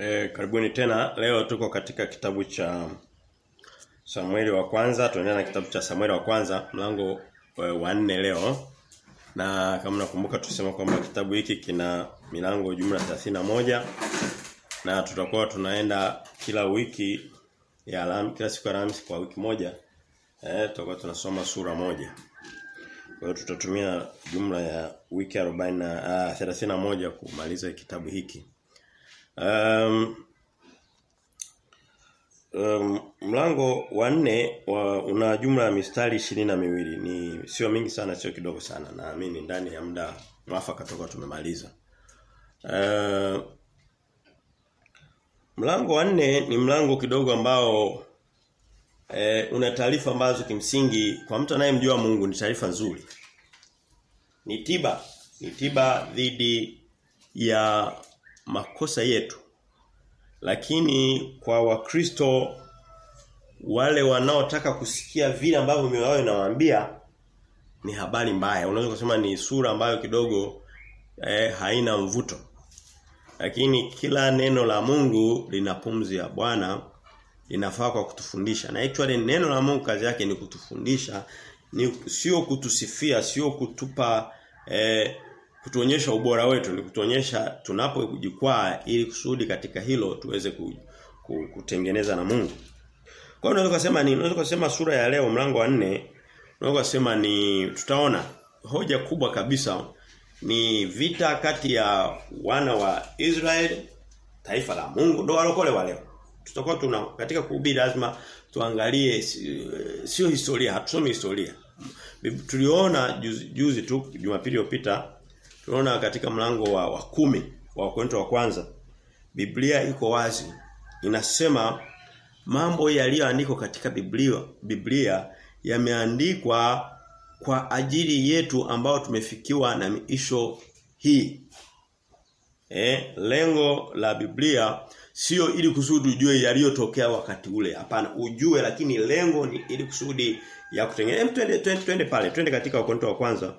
E, karibuni tena. Leo tuko katika kitabu cha Samueli wa kwanza. Tunaendelea na kitabu cha Samueli wa kwanza mlango e, wa nne leo. Na kama nakumbuka tusema kwamba kitabu hiki kina milango jumla moja na tutakuwa tunaenda kila wiki ya alam, kila siku ya Alhamisi kwa wiki moja. Eh tutakuwa tunasoma sura moja. Kwa tutatumia jumla ya wiki 40 na uh, 31 kumaliza kitabu hiki. Um, um, mlango wa nne wa, una jumla ya mistari ishirini na miwili ni sio mingi sana sio kidogo sana naamini ndani ya muda mwafaka toka tumemaliza. Uh, mlango wa nne ni mlango kidogo ambao eh, una taarifa ambazo kimsingi kwa mtu anayemjua Mungu ni taarifa nzuri. Ni tiba, ni tiba dhidi ya makosa yetu. Lakini kwa Wakristo wale wanaotaka kusikia vile ambavyo mioyo yao inawaambia ni habari mbaya. Unaweza kusema ni sura ambayo kidogo eh, haina mvuto. Lakini kila neno la Mungu lina pumzi ya Bwana linafaa kwa kutufundisha. Na actually neno la Mungu kazi yake ni kutufundisha, ni sio kutusifia, sio kutupa eh, kutuonyesha ubora wetu, ni kutuonyesha tunapojikwaa ili kusudi katika hilo tuweze ku, ku, kutengeneza na Mungu. Kwa hiyo unaweza kusema ni unaweza kusema sura ya leo mlango wa nne unaweza kusema ni tutaona hoja kubwa kabisa ni vita kati ya wana wa Israel taifa la Mungu ndio walokole wale. Tutakuwa tuna katika kuhubiri lazima tuangalie sio historia, hatusomi historia. Tuliona juzi, juzi tu Jumapili iliyopita tunaona katika mlango wa, wa kumi wa Korinto wa kwanza Biblia iko wazi. Inasema mambo yaliyoandikwa katika Biblia Biblia yameandikwa kwa ajili yetu ambao tumefikiwa na miisho hii. Eh, lengo la Biblia sio ili kusudi ujue yaliyotokea wakati ule. Hapana, ujue lakini lengo ni ili kusudi ya kutengeneza. Twende twende pale. Twende katika Wakorintho wa kwanza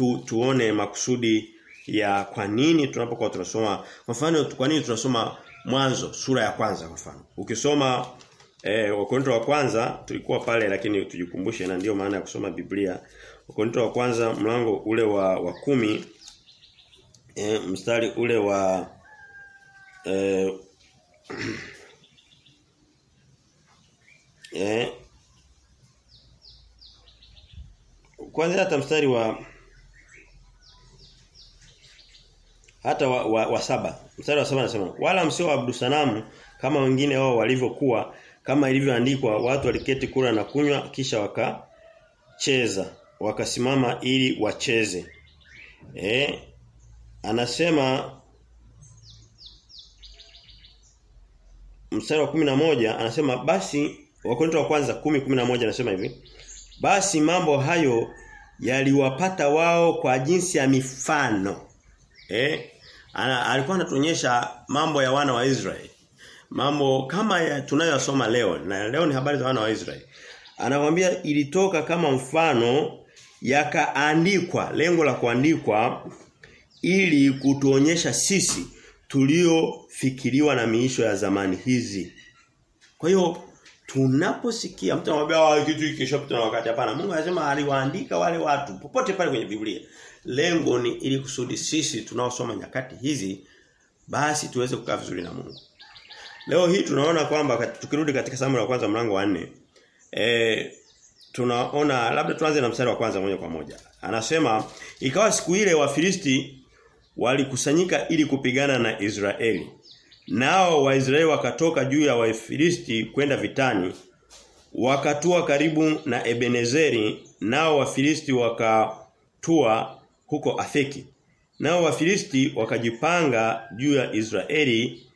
tu, tuone makusudi ya kwa nini tunapokuwa tunasoma. Kwa mfano kwa nini tunasoma mwanzo sura ya kwanza kwa mfano. Ukisoma eh Wakorintho wa kwanza tulikuwa pale lakini tujikumbushe na ndio maana ya kusoma Biblia. Wakorintho wa kwanza mlango ule wa wa kumi e, mstari ule wa eh e, kwanza hata mstari wa hata wa, wa, wa saba mstari wa saba anasema wala msio abudu sanamu kama wengine wao walivyokuwa kama ilivyoandikwa watu waliketi kula na kunywa kisha wakacheza wakasimama ili wacheze. Eh anasema mstari wa kumi na moja anasema basi wakonto wa kwanza 10:11 anasema hivi basi mambo hayo yaliwapata wao kwa jinsi ya mifano eh ana, alikuwa anatuonyesha mambo ya wana wa Israeli mambo kama tunayosoma leo na leo ni habari za wana wa Israeli anawaambia ilitoka kama mfano yakaandikwa lengo la kuandikwa ili kutuonyesha sisi tuliofikiriwa na miisho ya zamani hizi. Kwa hiyo tunaposikia mtu anamwambia kitu hiki kishapita na wakati hapana Mungu anasema aliwaandika wale watu popote pale kwenye Biblia. Lengo ni ili kusudi sisi tunaosoma nyakati hizi basi tuweze kukaa vizuri na Mungu. Leo hii tunaona kwamba tukirudi katika Samuel wa kwanza mlango wa 4 eh tunaona labda tuanze na mstari wa kwanza moja kwa moja. Anasema ikawa siku ile Wafilisti walikusanyika ili kupigana na Israeli. Nao Waisraeli wakatoka juu ya Wafilisti kwenda vitani. Wakatua karibu na Ebenezeri, nao Wafilisti wakatua huko Afeki. Nao Wafilisti wakajipanga juu ya Israeli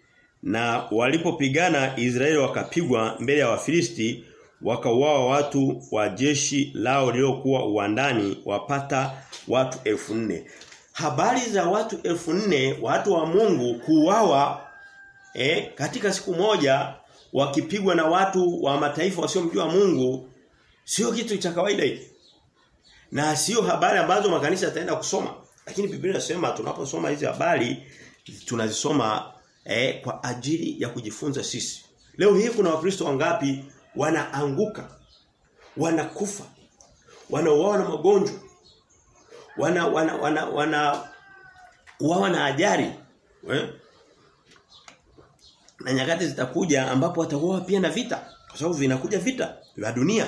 na walipopigana Israeli wakapigwa mbele ya Wafilisti wakauawa watu wa jeshi lao lililokuwa uwandani wapata watu elfu nne habari za watu elfu nne watu wa Mungu kuuawa eh, katika siku moja wakipigwa na watu wa mataifa wasiomjua Mungu sio kitu cha kawaida hiki. Na sio habari ambazo makanisa yataenda kusoma. Lakini Biblia inasema tunaposoma hizi habari tunazisoma eh, kwa ajili ya kujifunza sisi. Leo hii kuna wakristo wangapi wanaanguka, wanakufa, wanauawa na magonjwa, wana wana wana, wana uawa na ajali. Eh? Na nyakati zitakuja ambapo watauawa pia na vita. Kwa sababu vinakuja vita vya dunia.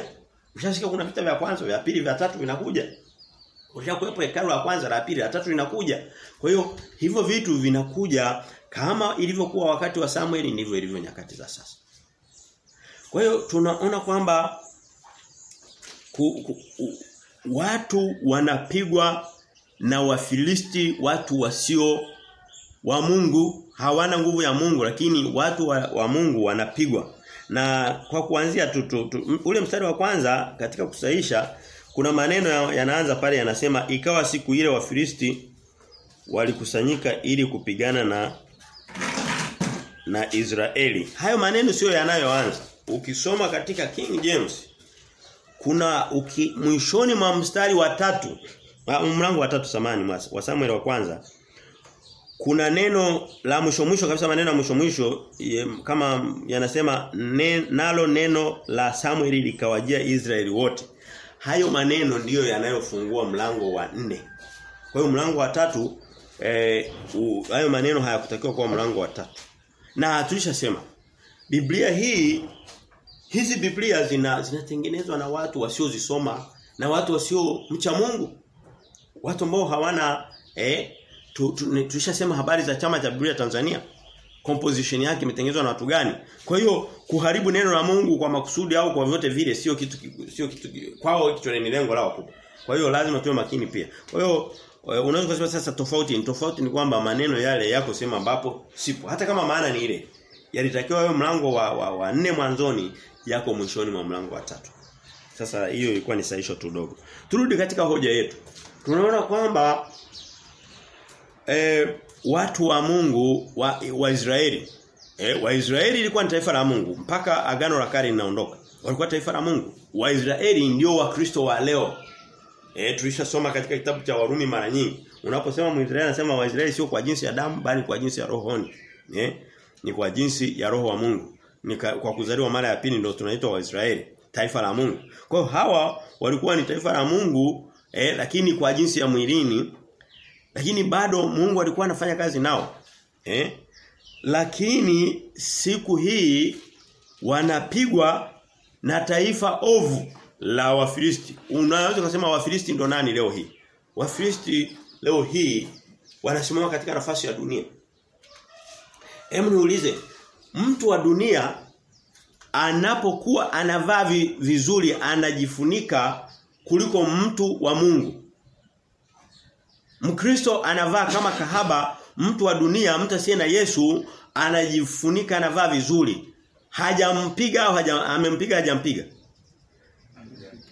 Ushasikia kuna vita vya kwanza, vya pili, vya tatu vinakuja. Ushakuwepo hekalu la kwanza, la pili, la tatu linakuja. Kwa hiyo hivyo vitu vinakuja kama ilivyokuwa wakati wa Samuel ndivyo ilivyo nyakati za sasa. Kwa hiyo tunaona kwamba ku, ku, ku, watu wanapigwa na Wafilisti watu wasio wa Mungu hawana nguvu ya Mungu lakini watu wa, wa Mungu wanapigwa na kwa kuanzia tu, ule mstari wa kwanza katika kusaisha kuna maneno yanaanza ya pale yanasema ikawa siku ile Wafilisti walikusanyika ili kupigana na na Israeli. Hayo maneno sio yanayoanza. Ukisoma katika King James kuna uki, mwishoni mwa mstari wa tatu mlango wa tatu samani wa Samuel wa kwanza kuna neno la mwisho mwisho kabisa maneno ya mwisho mwisho kama yanasema ne, nalo neno la Samuel likawajia Israeli wote. Hayo maneno ndiyo yanayofungua mlango wa nne. Kwa hiyo mlango wa tatu eh, u, hayo maneno hayakutakiwa kuwa mlango wa tatu. Na tulishasema Biblia hii hizi Biblia zina zinatengenezwa na watu wasiozisoma na watu wasio mcha Mungu. Watu ambao hawana eh tulishasema tu, habari za chama cha Biblia Tanzania. Composition yake imetengenezwa na watu gani? Kwa hiyo kuharibu neno la Mungu kwa makusudi au kwa vyote vile sio kitu sio kitu kwao kitu ni lengo lao kubwa. Kwa hiyo lazima tuwe makini pia. Kwa hiyo unaweza kusema sasa tofauti ni tofauti ni kwamba maneno yale yako sema ambapo sipo. Hata kama maana ni ile. Yalitakiwa wewe mlango wa, wa, wa nne mwanzoni yako mwishoni mwa mlango wa tatu. Sasa hiyo ilikuwa ni sahisho tu dogo. Turudi katika hoja yetu. Tunaona kwamba e, watu wa Mungu wa, wa Israeli e, Waisraeli ilikuwa ni taifa la Mungu mpaka agano la kale linaondoka. Walikuwa taifa la Mungu. Waisraeli ndio wakristo wa leo. Eh tulishasoma katika kitabu cha Warumi mara nyingi. Unaposema Mwisraeli anasema Waisraeli sio kwa jinsi ya damu bali kwa jinsi ya rohoni. Eh? Ni kwa jinsi ya roho wa Mungu. Ni kwa kuzaliwa mara ya pili ndio tunaitwa Waisraeli, taifa la Mungu. Kwa hawa walikuwa ni taifa la Mungu eh, lakini kwa jinsi ya mwilini lakini bado Mungu alikuwa anafanya kazi nao. Eh? Lakini siku hii wanapigwa na taifa ovu la Wafilisti. Unaweza kusema Wafilisti ndo nani leo hii? Wafilisti leo hii wanasimama katika nafasi ya dunia. Hebu niulize, mtu wa dunia anapokuwa anavaa vizuri anajifunika kuliko mtu wa Mungu. Mkristo anavaa kama kahaba, mtu wa dunia, mtu asiye na Yesu anajifunika anavaa vizuri. Hajampiga au haja, amempiga hajampiga.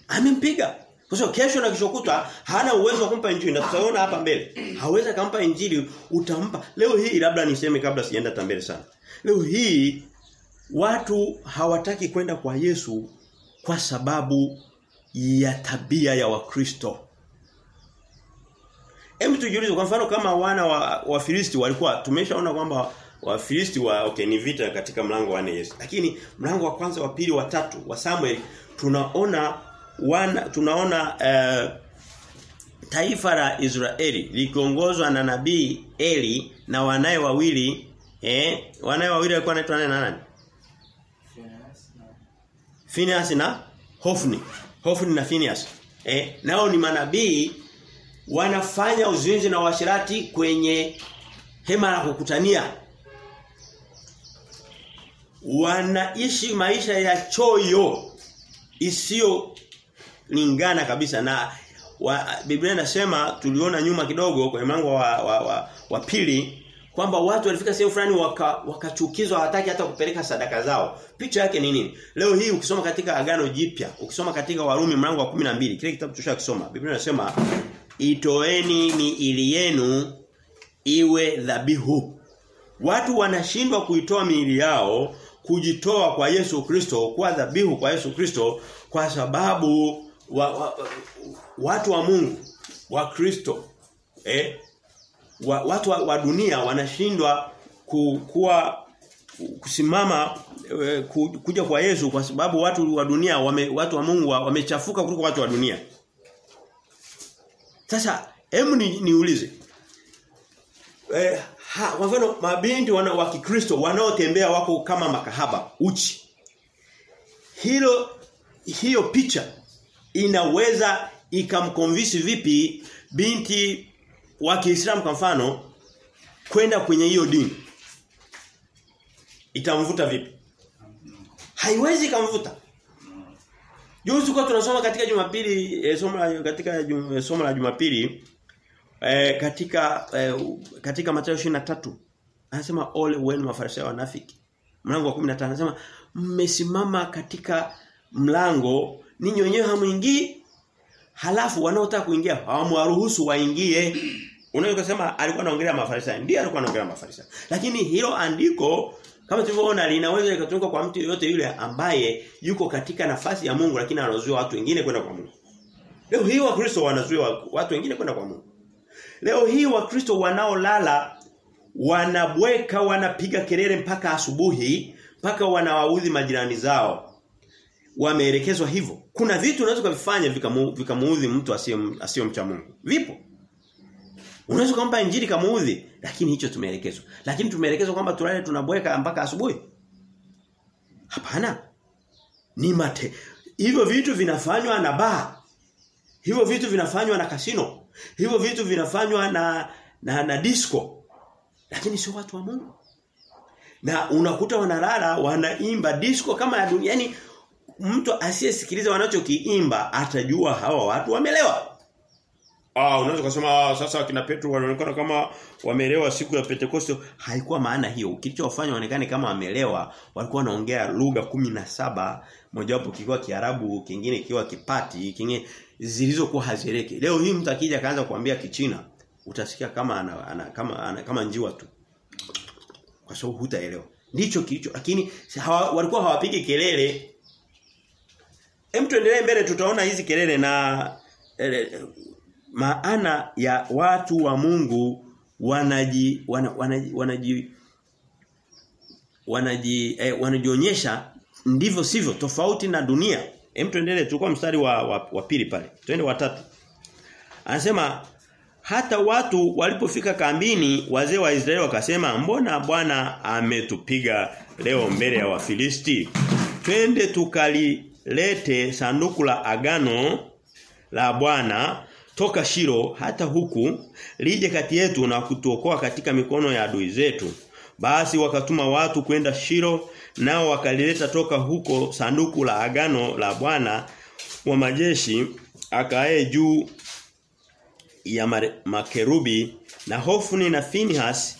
Amempiga. Kwa sababu kesho na kesho kutwa hana uwezo wa kumpa injili na tutaona hapa mbele. Hawezi kumpa injili utampa. Leo hii labda niseme kabla sijaenda tambele sana. Leo hii watu hawataki kwenda kwa Yesu kwa sababu ya tabia ya Wakristo. Hebu tujiulize kwa mfano kama wana wa, wa Filisti walikuwa tumeshaona kwamba Wafilisti wa okay ni vita katika mlango wa Yesu. Lakini mlango wa kwanza, wa pili, wa tatu wa Samuel tunaona wana tunaona uh, taifa la Israeli likiongozwa na nabii Eli na wanae wawili eh wanae wawili walikuwa wanaitwa nani na nani? Phineas na Hofni. Hofni na Phineas. Eh nao ni manabii wanafanya uzinzi na washirati kwenye hema la kukutania. Wanaishi maisha ya choyo isiyo lingana kabisa na wa, Biblia inasema tuliona nyuma kidogo kwenye mlango wa, wa, wa, wa pili kwamba watu walifika sehemu fulani wakachukizwa waka hawataki hata kupeleka sadaka zao. Picha yake ni nini? Leo hii ukisoma katika Agano Jipya, ukisoma katika Warumi mlango wa 12, kile kitabu tushakisoma. Biblia inasema itoeni miili yenu iwe dhabihu. Watu wanashindwa kuitoa miili yao kujitoa kwa Yesu Kristo kuwa dhabihu kwa Yesu Kristo kwa sababu wa, wa, watu wa Mungu wa Kristo eh wa, watu wa, wa dunia wanashindwa ku, kuwa kusimama e, kuja kwa Yesu kwa sababu watu wa dunia wame, watu wa Mungu wamechafuka kuliko watu wa dunia. Sasa hebu ni, niulize. Eh, kwa mfano mabinti wana wa Kikristo wanaotembea wako kama makahaba uchi. Hilo hiyo picha inaweza ikamkonvince vipi binti wa Kiislamu kwa mfano kwenda kwenye hiyo dini? Itamvuta vipi? Haiwezi kumvuta. Juzi kwa tunasoma katika Jumapili e, somo la katika jum, somo la Jumapili e, katika e, katika Mathayo 23 anasema ole wenu mafarisayo wanafiki. Mlango wa 15 anasema mmesimama katika mlango ninyi wenyewe hamuingii halafu wanaotaka kuingia hawamwaruhusu waingie. Unaweza kusema alikuwa anaongelea mafarisayo. Ndiye alikuwa anaongelea mafarisayo. Lakini hilo andiko kama tulivyoona linaweza likatumika kwa mtu yoyote yule ambaye yuko katika nafasi ya Mungu lakini anazuia watu wengine kwenda kwa Mungu. Leo hii Wakristo wanazuia watu wengine kwenda kwa Mungu. Leo hii Wakristo wanaolala wanabweka wanapiga kelele mpaka asubuhi mpaka wanawaudhi majirani zao. Wameelekezwa hivyo. Kuna vitu unaweza kuvifanya vikamuudhi mtu asiyemcha Mungu. Vipo. Unaweza kumpa injili kamuudhi, lakini hicho tumeelekezwa. Lakini tumeelekezwa kwamba tulale tunabweka mpaka asubuhi. Hapana. Ni mate. Hivyo vitu vinafanywa na baa. Hivyo vitu vinafanywa na kasino. Hivyo vitu vinafanywa na na, na disco. Lakini sio watu wa Mungu. Na unakuta wanalala wanaimba disco kama ya dunia. Yaani mtu asiyesikiliza wanachokiimba atajua hawa watu wamelewa. Ah unaweza kusema sasa kina Petro wanaonekana kama wameelewa siku ya Pentecosto haikuwa maana hiyo. Kilichowafanya waonekane kama wameelewa walikuwa wanaongea lugha saba mojawapo kikiwa Kiarabu, kingine kikiwa Kipati, kingine zilizokuwa hazireke. Leo hii mtu akija kaanza kuambia Kichina utasikia kama ana, ana, kama ana, kama njiwa tu. Kwa sababu hutaelewa. Ndicho kilicho lakini hawa, walikuwa hawapigi kelele. Hem tuendelee mbele tutaona hizi kelele na ele, maana ya watu wa Mungu wanaji wana, wanaji wanaji wanaji eh, wanajionyesha ndivyo sivyo tofauti na dunia. Hem tuendelee tulikuwa mstari wa, wa, wa pili pale. Twende wa tatu. Anasema hata watu walipofika kambini wazee wa Israeli wakasema mbona Bwana ametupiga leo mbele ya Wafilisti? Twende tukalilete sanduku la agano la Bwana toka Shiro hata huku lije kati yetu na kutuokoa katika mikono ya adui zetu. Basi wakatuma watu kwenda Shiro nao wakalileta toka huko sanduku la agano la Bwana wa majeshi akae juu ya makerubi na Hofni na Finhas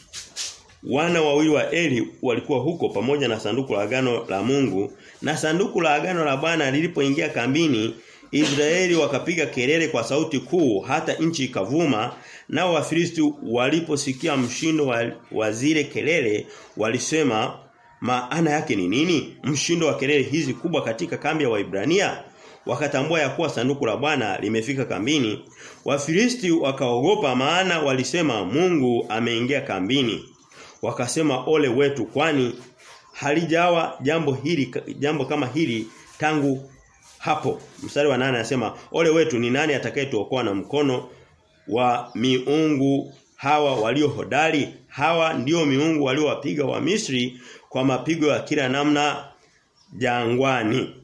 wana wawili wa Eli walikuwa huko pamoja na sanduku la agano la Mungu na sanduku la agano la Bwana lilipoingia kambini Israeli wakapiga kelele kwa sauti kuu hata nchi ikavuma nao Wafilisti waliposikia mshindo wa, wa zile kelele walisema maana yake ni nini? Mshindo wa kelele hizi kubwa katika kambi ya Waibrania? Wakatambua ya kuwa sanduku la Bwana limefika kambini. Wafilisti wakaogopa maana walisema Mungu ameingia kambini. Wakasema ole wetu kwani halijawa jambo hili jambo kama hili tangu hapo. Mstari wa nane anasema ole wetu ni nani atakayetuokoa na mkono wa miungu hawa walio hodari? Hawa ndio miungu waliowapiga wa Misri kwa mapigo ya kila namna jangwani.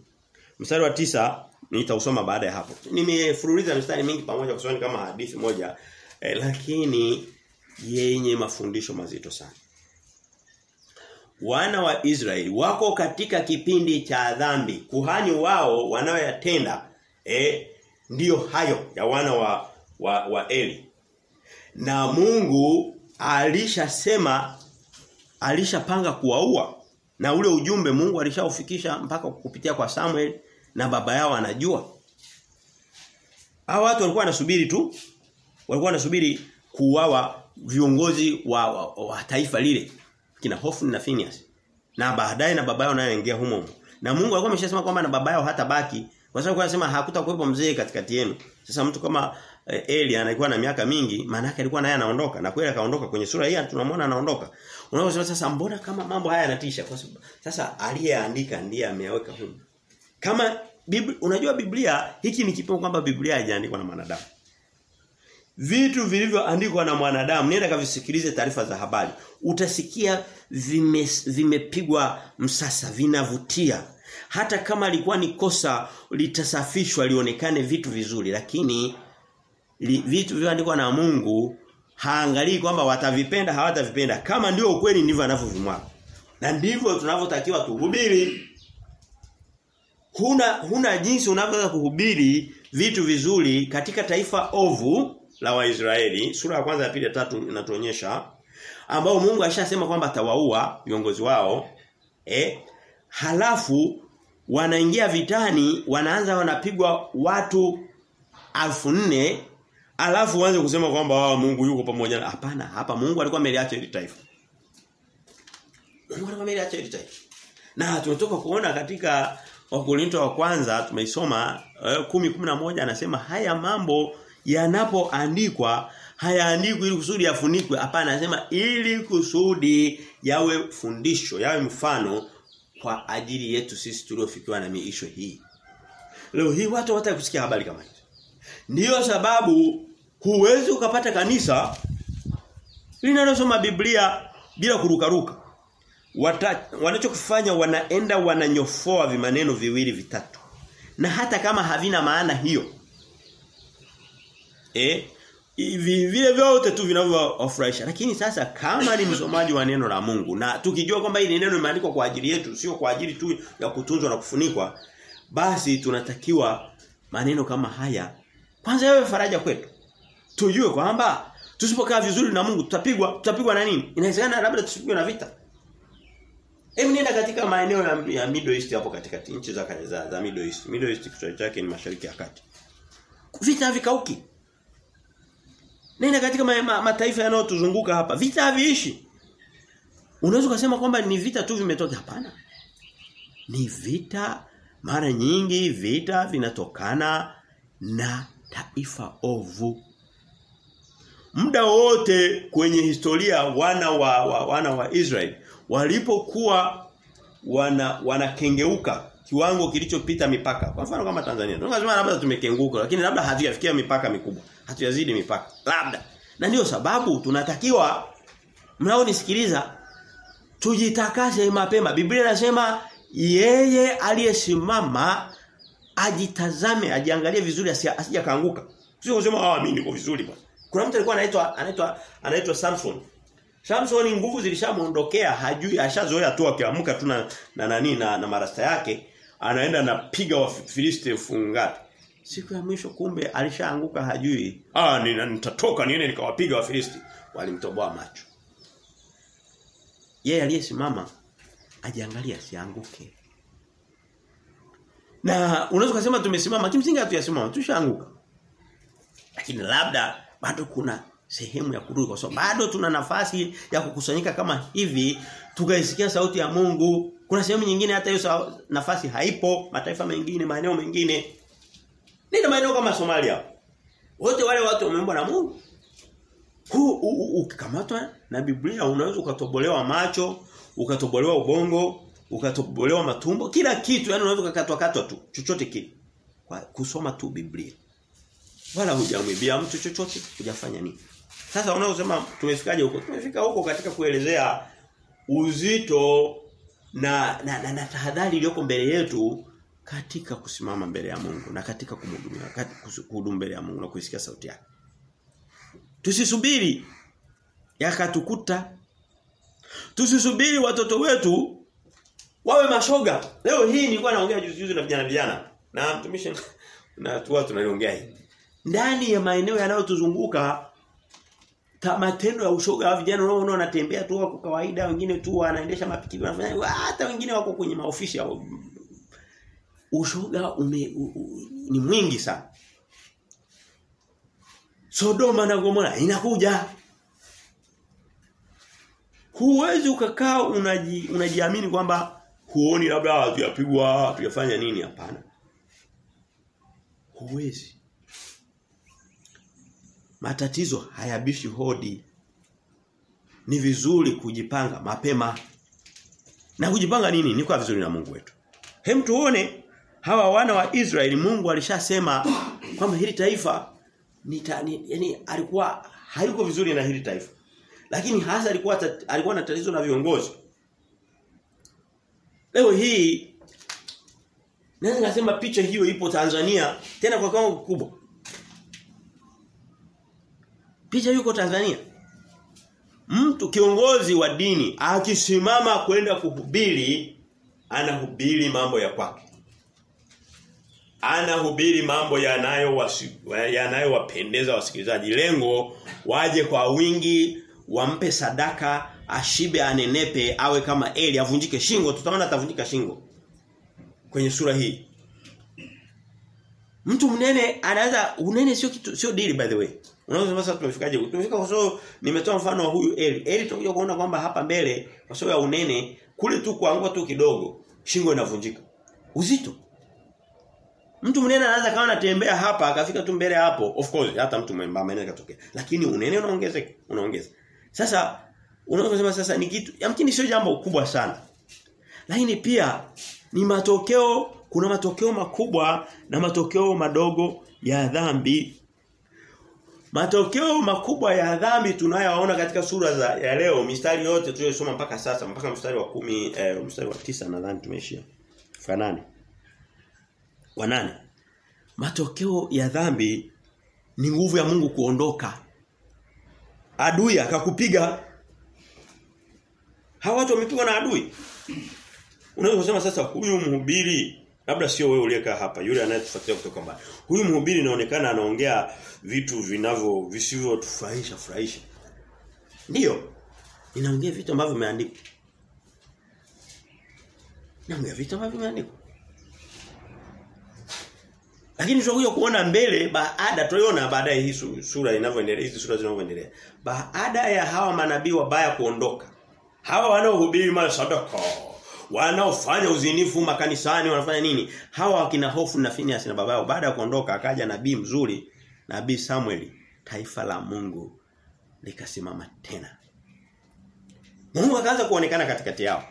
Mstari wa tisa nitausoma baada ya hapo. Nimefuruliza mstari mingi pamoja kwa kama hadithi moja eh, lakini yenye mafundisho mazito sana wana wa Israeli wako katika kipindi cha dhambi. Kuhani wao wanaoyatenda eh ndiyo hayo ya wana wa wa, wa Eli. Na Mungu alishasema alishapanga kuwaua. Na ule ujumbe Mungu alishaufikisha mpaka kupitia kwa Samuel na baba yao anajua. Hao watu walikuwa wanasubiri tu. Walikuwa wanasubiri kuuawa viongozi wa, wa, wa taifa lile kina Hofni na Phineas. Na baadaye na baba yao naye ingia humo. Na Mungu alikuwa ameshasema kwamba na baba yao hata baki kwa sababu anasema hakutakuwepo mzee katikati yenu. Sasa mtu kama eh, Eli anakuwa na miaka mingi, maana yake alikuwa naye anaondoka na kweli akaondoka kwenye sura hii tunamwona anaondoka. Unaposema sasa mbona kama mambo haya yanatisha kwa sababu sasa aliyeandika ndiye ameyaweka huko. Kama Biblia, unajua Biblia hiki ni kipimo kwamba Biblia haijaandikwa na mwanadamu. Vitu vilivyoandikwa na mwanadamu nenda kavisikilize taarifa za habari. Utasikia vimepigwa vime msasa, vinavutia. Hata kama alikuwa ni kosa litasafishwa lionekane vitu vizuri lakini li, vitu vilivyoandikwa na Mungu haangalii kwamba watavipenda hawatavipenda kama ndio ukweli ndivyo anavyovimwaga. Na ndivyo tunavyotakiwa tuhubiri. Huna huna jinsi unavyoweza kuhubiri vitu vizuri katika taifa ovu la Waisraeli sura ya kwanza ya pili ya tatu inatuonyesha ambao Mungu alishasema kwamba atawaua viongozi wao eh halafu wanaingia vitani wanaanza wanapigwa watu alfu nne alafu waanze kusema kwamba wao Mungu yuko pamoja hapana hapa Mungu alikuwa ameliacha hili taifa. Mungu alikuwa ameliacha hili taifa. Na tunatoka kuona katika Wakorinto wa kwanza tumeisoma kumi uh, na moja anasema haya mambo yanapoandikwa hayaandikwi ili kusudi yafunikwe. Hapana anasema ili kusudi yawe fundisho yawe mfano kwa ajili yetu sisi tuliofikiwa na miisho hii. Leo hii watu hawataka kusikia habari kama hizo ndiyo sababu huwezi ukapata kanisa linalosoma Biblia bila kurukaruka. Wanachokifanya wanaenda wananyofoa vimaneno viwili vitatu. Na hata kama havina maana hiyo eh? Vile vyote tu vinavyowafurahisha. Lakini sasa kama ni msomaji wa neno la Mungu na tukijua kwamba hili neno limeandikwa kwa ajili yetu sio kwa ajili tu ya kutunzwa na kufunikwa basi tunatakiwa maneno kama haya. Kwanza yawe faraja kwetu. Tujue kwamba tusipokaa vizuri na Mungu tutapigwa tutapigwa na nini? Inawezekana labda tusipigwe na vita. Hebu nenda katika maeneo ya, ya Middle East hapo katikati nchi za za, za Middle East. Middle East kichwa chake ni mashariki ya kati. Vita havikauki Nenda katika ma, ma, mataifa yanayotuzunguka hapa. Vita haviishi. Unaweza kusema kwamba ni vita tu vimetoka hapana. Ni vita mara nyingi vita vinatokana na taifa ovu. Muda wote kwenye historia wana wa, wa wana wa Israeli walipokuwa wana wanakengeuka kiwango kilichopita mipaka. Kwa mfano kama Tanzania. Tunasema labda tumekengeuka lakini labda hatujafikia mipaka mikubwa. Hatujazidi mipaka. Labda. Na ndio sababu tunatakiwa mnaonisikiliza tujitakase mapema. Biblia inasema yeye aliyesimama ajitazame, ajiangalie vizuri asija kaanguka. Sio kusema ah mimi niko vizuri bwana. Kuna mtu alikuwa anaitwa anaitwa anaitwa Samson. Samson nguvu zilishamuondokea, hajui ashazoea tu akiamka tu na na nani na, na marasta yake, anaenda napiga wa Filisti fungapi. Siku ya mwisho kumbe alishaanguka hajui. Ah nina nitatoka niende nikawapiga wa Filisti. Walimtoboa macho. Yeye aliyesimama ajiangalie asianguke. Na unaweza kusema tumesimama kimsingi hatuyasimama tushaanguka. Lakini labda bado kuna sehemu ya kurudi kwa sababu bado tuna nafasi ya kukusanyika kama hivi tukaisikia sauti ya Mungu. Kuna sehemu nyingine hata hiyo nafasi haipo, mataifa mengine, maeneo mengine. Nenda maeneo kama Somalia. Wote wale watu wameumbwa na Mungu. Huu ukikamatwa na Biblia unaweza ukatobolewa macho, ukatobolewa ubongo, ukatobolewa matumbo, kila kitu yani unaweza kukatwa katwa tu, chochote kile. Kwa kusoma tu Biblia. Wala hujamwibia mtu chochote, hujafanya nini. Sasa unaosema tumefikaje huko? Tumefika huko katika kuelezea uzito na na, na, na tahadhari iliyoko mbele yetu katika kusimama mbele ya Mungu na katika kumhudumia, kuhudumu mbele ya Mungu na kuisikia sauti yake. Tusisubiri yakatukuta. Tusisubiri watoto wetu wawe mashoga. Leo hii nilikuwa naongea juzi juzi na vijana vijana na mtumishi na watu tunaliongea hii. Ndani ya maeneo yanayotuzunguka matendo ya ushoga wa vijana unaona wanatembea tu kwa kawaida wengine tu wanaendesha mapikipiki wanafanya hata wengine wako kwenye maofisi ya ushoga ume, u, u, ni mwingi sana. Sodoma na Gomora inakuja. Huwezi ukakaa unaji, unajiamini kwamba huoni labda tuyapigwa, tuyafanya nini hapana. Huwezi. Matatizo hayabishi hodi. ni vizuri kujipanga mapema. Na kujipanga nini? Ni kwa vizuri na Mungu wetu. Hem tuone hawa wana wa Israeli Mungu alishasema kwamba hili taifa ni, ta, ni yani alikuwa hayuko vizuri na hili taifa. Lakini hasa alikuwa alikuwa na tatizo na viongozi. Leo hii naweza kusema picha hiyo ipo Tanzania tena kwa kiwango kikubwa. Picha yuko Tanzania. Mtu kiongozi wa dini akisimama kwenda kuhubiri anahubiri mambo ya kwake. Anahubiri mambo yanayo yanayowapendeza wasikilizaji. Lengo waje kwa wingi, wampe sadaka, ashibe anenepe, awe kama Eli avunjike shingo, tutaona atavunjika shingo. Kwenye sura hii. Mtu mnene anaweza unene sio kitu sio dili by the way. Unaweza sasa tumefikaje? Tumefika kwa sababu nimetoa mfano wa huyu Eli. Eli tutakuja kuona kwamba hapa mbele kwa sababu ya unene kule tu kuangua tu kidogo shingo inavunjika. Uzito. Mtu mnene anaweza kama anatembea hapa akafika tu mbele hapo. Of course hata mtu mwembamba anaweza katokea. Lakini unene unaongezeka, unaongeza. Sasa unaweza kusema sasa ni kitu yamkini sio jambo kubwa sana. Lakini pia ni matokeo kuna matokeo makubwa na matokeo madogo ya dhambi. Matokeo makubwa ya dhambi tunayoona katika sura za ya leo mistari yote tuliyosoma mpaka sasa mpaka mstari wa kumi eh, mstari wa tisa nadhani tumeishia. Fanani. Wa nane. Matokeo ya dhambi ni nguvu ya Mungu kuondoka. Adui akakupiga. Hawa watu wamepigwa na adui. Unaweza kusema sasa huyu mhubiri labda sio wewe uliyekaa hapa yule anayetufuatilia kutoka mbali. Huyu mhubiri inaonekana anaongea vitu vinavyo visivyotufurahisha furahisha. Ndiyo. inaongea vitu ambavyo vimeandikwa. Naongea vitu ambavyo vimeandikwa. Lakini tutakuja kuona mbele baada tuliona baadaye hii sura inavyoendelea hizi sura zinavyoendelea. Baada ya hawa manabii wabaya kuondoka. Hawa wanaohubiri mali sadaka wanaofanya uzinifu makanisani wanafanya nini? Hawa wakina hofu na Phineas na babao baada ya kuondoka akaja nabii mzuri, nabii Samuel, taifa la Mungu likasimama tena. Mungu akaanza kuonekana katikati yao.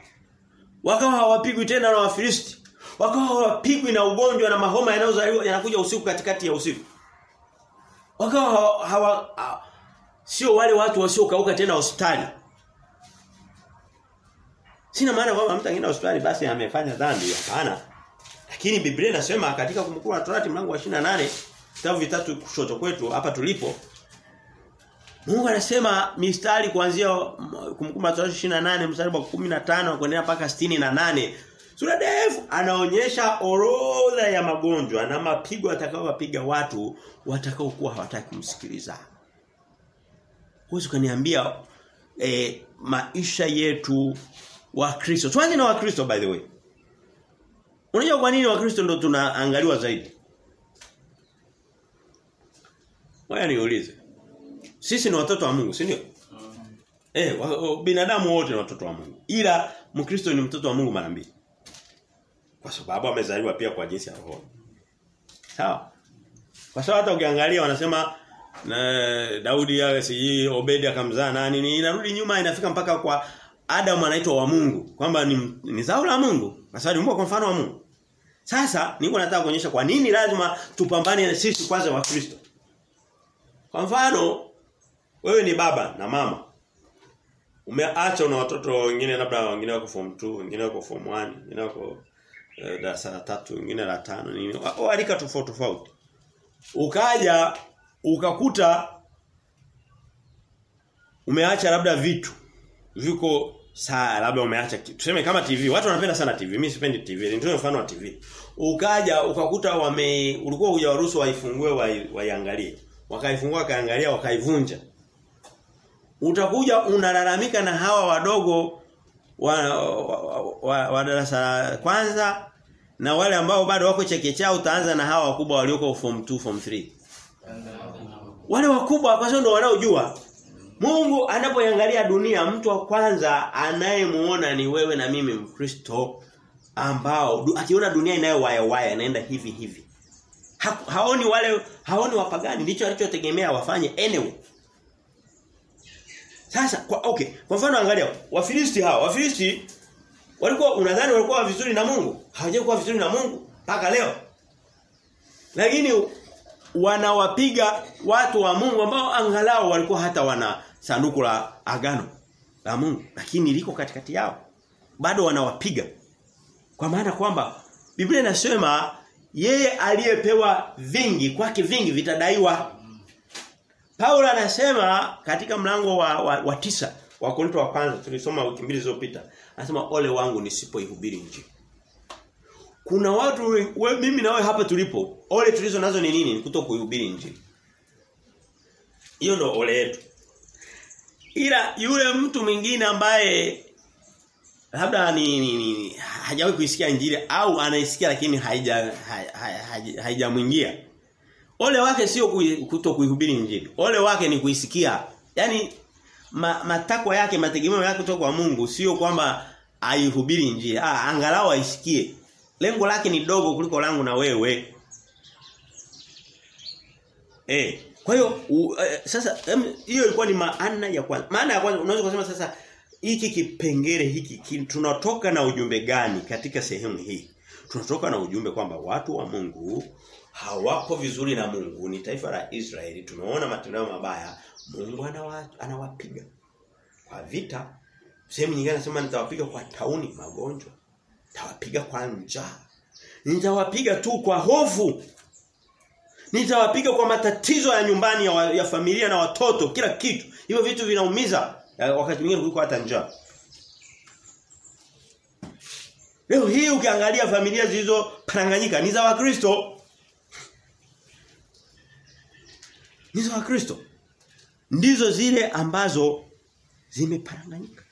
Wakawa hawapigwi tena na Wafilisti. Wakawa wapigwi na ugonjwa na mahoma yanayozaliwa yanakuja usiku katikati ya usiku. Wakawa hawa, hawa, ha, sio wale watu wasiokauka tena hospitali. Sina maana kwamba mtu angeenda hospitali basi amefanya dhambi hapana. Lakini Biblia inasema katika kumkuu la Torati mlango wa 28 vitabu vitatu kushoto kwetu hapa tulipo Mungu anasema mistari kuanzia kumkumbuka Torati 28 mstari wa 15 kuendelea mpaka 68 Sura ndefu anaonyesha orodha ya magonjwa na mapigo atakayowapiga watu watakaokuwa hawataki kumsikiliza. Huwezi kuniambia eh, maisha yetu wa Kristo. Tuanze na Wakristo by the way. Unajua kwa nini Wakristo ndo tunaangaliwa zaidi? Waya niulize. Sisi ni watoto wa Mungu, si ndio? Eh, binadamu wote ni watoto wa Mungu. Ila Mkristo ni mtoto wa Mungu mara mbili. Kwa sababu amezaliwa pia kwa jinsi ya roho. Sawa? Kwa sababu hata ukiangalia wanasema na Daudi yale si Obedi akamzaa nani ni inarudi nyuma inafika mpaka kwa Adam anaitwa wa Mungu kwamba ni, ni zao la Mungu kwa sababu kwa mfano wa Mungu. Sasa niko nataka kuonyesha kwa nini lazima tupambane sisi kwanza wa Kristo. Kwa mfano wewe ni baba na mama. Umeacha una watoto wengine labda wengine wako form 2, wengine wako form 1, wengine wako eh, darasa la tatu wengine la tano nini. Walika tofauti tofauti. Ukaja ukakuta umeacha labda vitu. Viko saa labda umeacha tuseme kama TV watu wanapenda sana TV mimi sipendi TV ndio mfano wa TV ukaja ukakuta wame ulikuwa hujawaruhusu waifungue waiangalie. Wakaifungua wakaangalia wakaivunja. Utakuja unalalamika na hawa wadogo wa, wa, wa, wa darasa kwanza na wale ambao bado wako chekechea utaanza na hawa wakubwa walioko form 2 form 3 wale wakubwa kwa sababu ndio wanaojua Mungu anapoiangalia dunia mtu wa kwanza anayemuona ni wewe na mimi Mkristo ambao akiona dunia inayowaya waya inaenda hivi hivi. Ha, haoni wale haoni wapagani ndicho alichotegemea wafanye anyway. Sasa kwa okay, kwa mfano angalia Wafilisti hawa, Wafilisti walikuwa unadhani walikuwa vizuri na Mungu? Hawajakuwa vizuri na Mungu mpaka leo. Lakini wanawapiga watu wa Mungu ambao angalau walikuwa hata wana sanduku la agano la Mungu, lakini liko katikati yao. Bado wanawapiga. Kwa maana kwamba Biblia inasema yeye aliyepewa vingi kwake vingi vitadaiwa. Paulo anasema katika mlango wa, wa, wa tisa wa Korinto wa kwanza tulisoma wiki mbili zilizopita. Anasema ole wangu nisipoihubiri injili. Kuna watu we, mimi na wewe hapa tulipo ole tulizo nazo ni nini? Kuto kuihubiri injili. Hiyo ndio ole yetu. Ila yule mtu mwingine ambaye labda ni, ni, ni hajawahi kuisikia injili au anaisikia lakini haija haijamwingia. Haija, Haija ole wake sio kuto kuihubiri injili. Ole wake ni kuisikia. Yaani ma, matakwa yake mategemeo yake kutoka kwa Mungu sio kwamba aihubiri injili. Ah angalau aisikie. Lengo lake ni dogo kuliko langu na wewe. Eh, kwa hiyo uh, sasa hiyo ilikuwa ni maana ya kwanza. Maana ya kwanza unaweza kusema sasa hiki kipengele hiki kin, tunatoka na ujumbe gani katika sehemu hii? Tunatoka na ujumbe kwamba watu wa Mungu hawako vizuri na Mungu, ni taifa la Israeli. Tumeona matendo mabaya, Mungu anawa, anawapiga kwa vita. Sehemu nyingine anasema nitawapiga kwa tauni, magonjwa. Nitawapiga kwa njaa. Nitawapiga tu kwa hofu. Nitawapiga kwa matatizo ya nyumbani ya, wa, ya familia na watoto, kila kitu. Hivyo vitu vinaumiza wakati mwingine kuliko hata njaa. Leo hii ukiangalia familia zilizo paranganyika ni za Wakristo. Ni za Kristo Ndizo zile ambazo zimeparanganyika.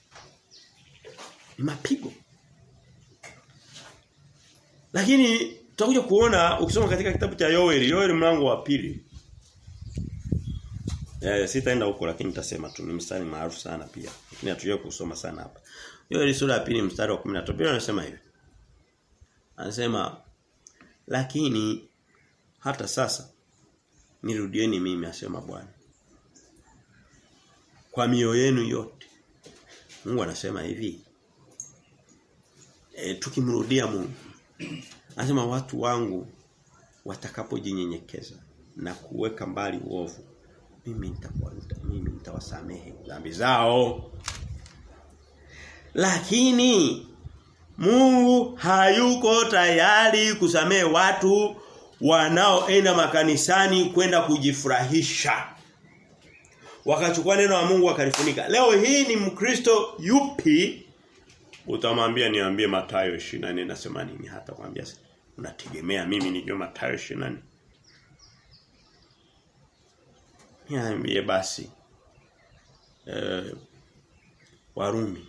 Ni mapigo. Lakini tutakuja kuona ukisoma katika kitabu cha Yoeli, Yoeli mlango wa pili. Eh sitaenda huko lakini nitasema tu ni mstari maarufu sana pia. Lakini hatujue kusoma sana hapa. Yoeli sura ya pili mstari wa 13 Biblia inasema hivi. Anasema lakini hata sasa nirudieni mimi asema Bwana. Kwa mioyo yenu yote. Mungu anasema hivi. E, tukimrudia Mungu. Anasema watu wangu watakapojinyenyekeza na kuweka mbali uovu mimi nitakuwa mimi nitawasamehe dhambi zao. Lakini Mungu hayuko tayari kusamehe watu wanaoenda makanisani kwenda kujifurahisha. Wakachukua neno la Mungu wakalifunika. Leo hii ni Mkristo yupi utamwambia niambie Mathayo 24 nasema nini hata kwambia unategemea mimi nijue Mathayo 24. Niambie basi. Eh Warumi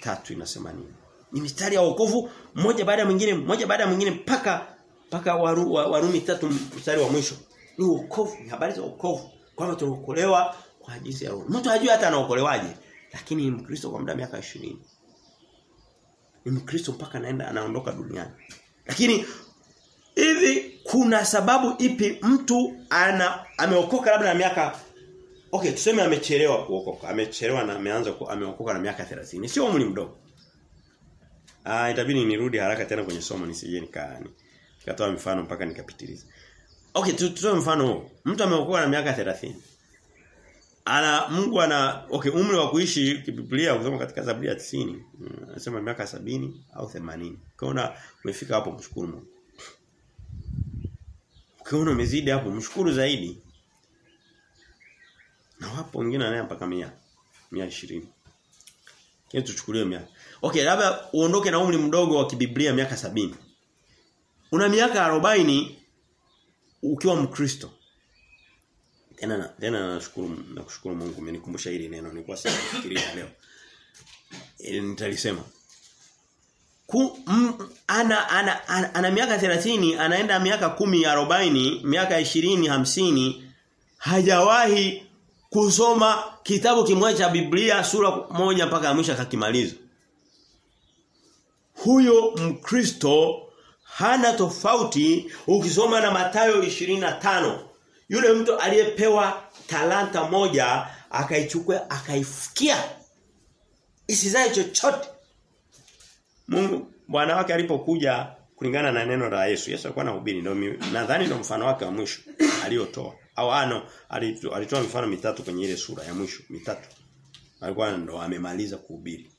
tatu inasema nini? Ni mistari ya wokovu mmoja baada ya mwingine, mmoja baada ya mwingine mpaka mpaka waru, Warumi tatu mstari wa mwisho. Ni wokovu, ni habari za wokovu. Kwamba tunaokolewa kwa jinsi ya roho. Mtu hajui hata anaokolewaje, lakini ni Mkristo kwa muda miaka 20. Ni Mkristo mpaka anaenda anaondoka duniani. Lakini hivi kuna sababu ipi mtu ana ameokoka labda na miaka Okay, tuseme amechelewa kuokoka. Amechelewa na ameanza ameokoka na miaka 30. Sio umri mdogo. Ah, itabidi nirudi haraka tena kwenye somo nisije nikani. Nikatoa mfano mpaka nikapitiliza. Okay, tutoe mfano huo. Mtu ameokoka na miaka 30. Ana Mungu ana okay, umri wa kuishi kibiblia kusoma katika Zaburi ya 90. Anasema mm, miaka sabini au 80. Ukiona umefika hapo mshukuru Mungu. Ukiona umezidi hapo mshukuru zaidi. Na wapo wengine anaye mpaka 100. 120. Kile tuchukulie miaka. Okay, labda uondoke na umri mdogo wa kibiblia miaka sabini Una miaka 40 ukiwa Mkristo. Tena na, tena nashukuru nakushukuru Mungu umenikumbusha hili neno nilikuwa sifikiria leo. E, nitalisema. Ku, m, ana, ana, ana, ana miaka 30 anaenda miaka 10 40 miaka 20 50 hajawahi kusoma kitabu kimoja cha Biblia sura moja mpaka mwisho akakimaliza. Huyo Mkristo hana tofauti ukisoma na Mathayo 25. Yule mtu aliyepewa talanta moja akaichukua akaifukia isizae chochote. Mungu bwana wake alipokuja kulingana na neno la Yesu. Yesu alikuwa anahubiri ndio nadhani ndio mfano wake wa mwisho aliotoa. Au ano alitoa mifano mitatu kwenye ile sura ya mwisho, mitatu. Alikuwa ndo amemaliza kuhubiri.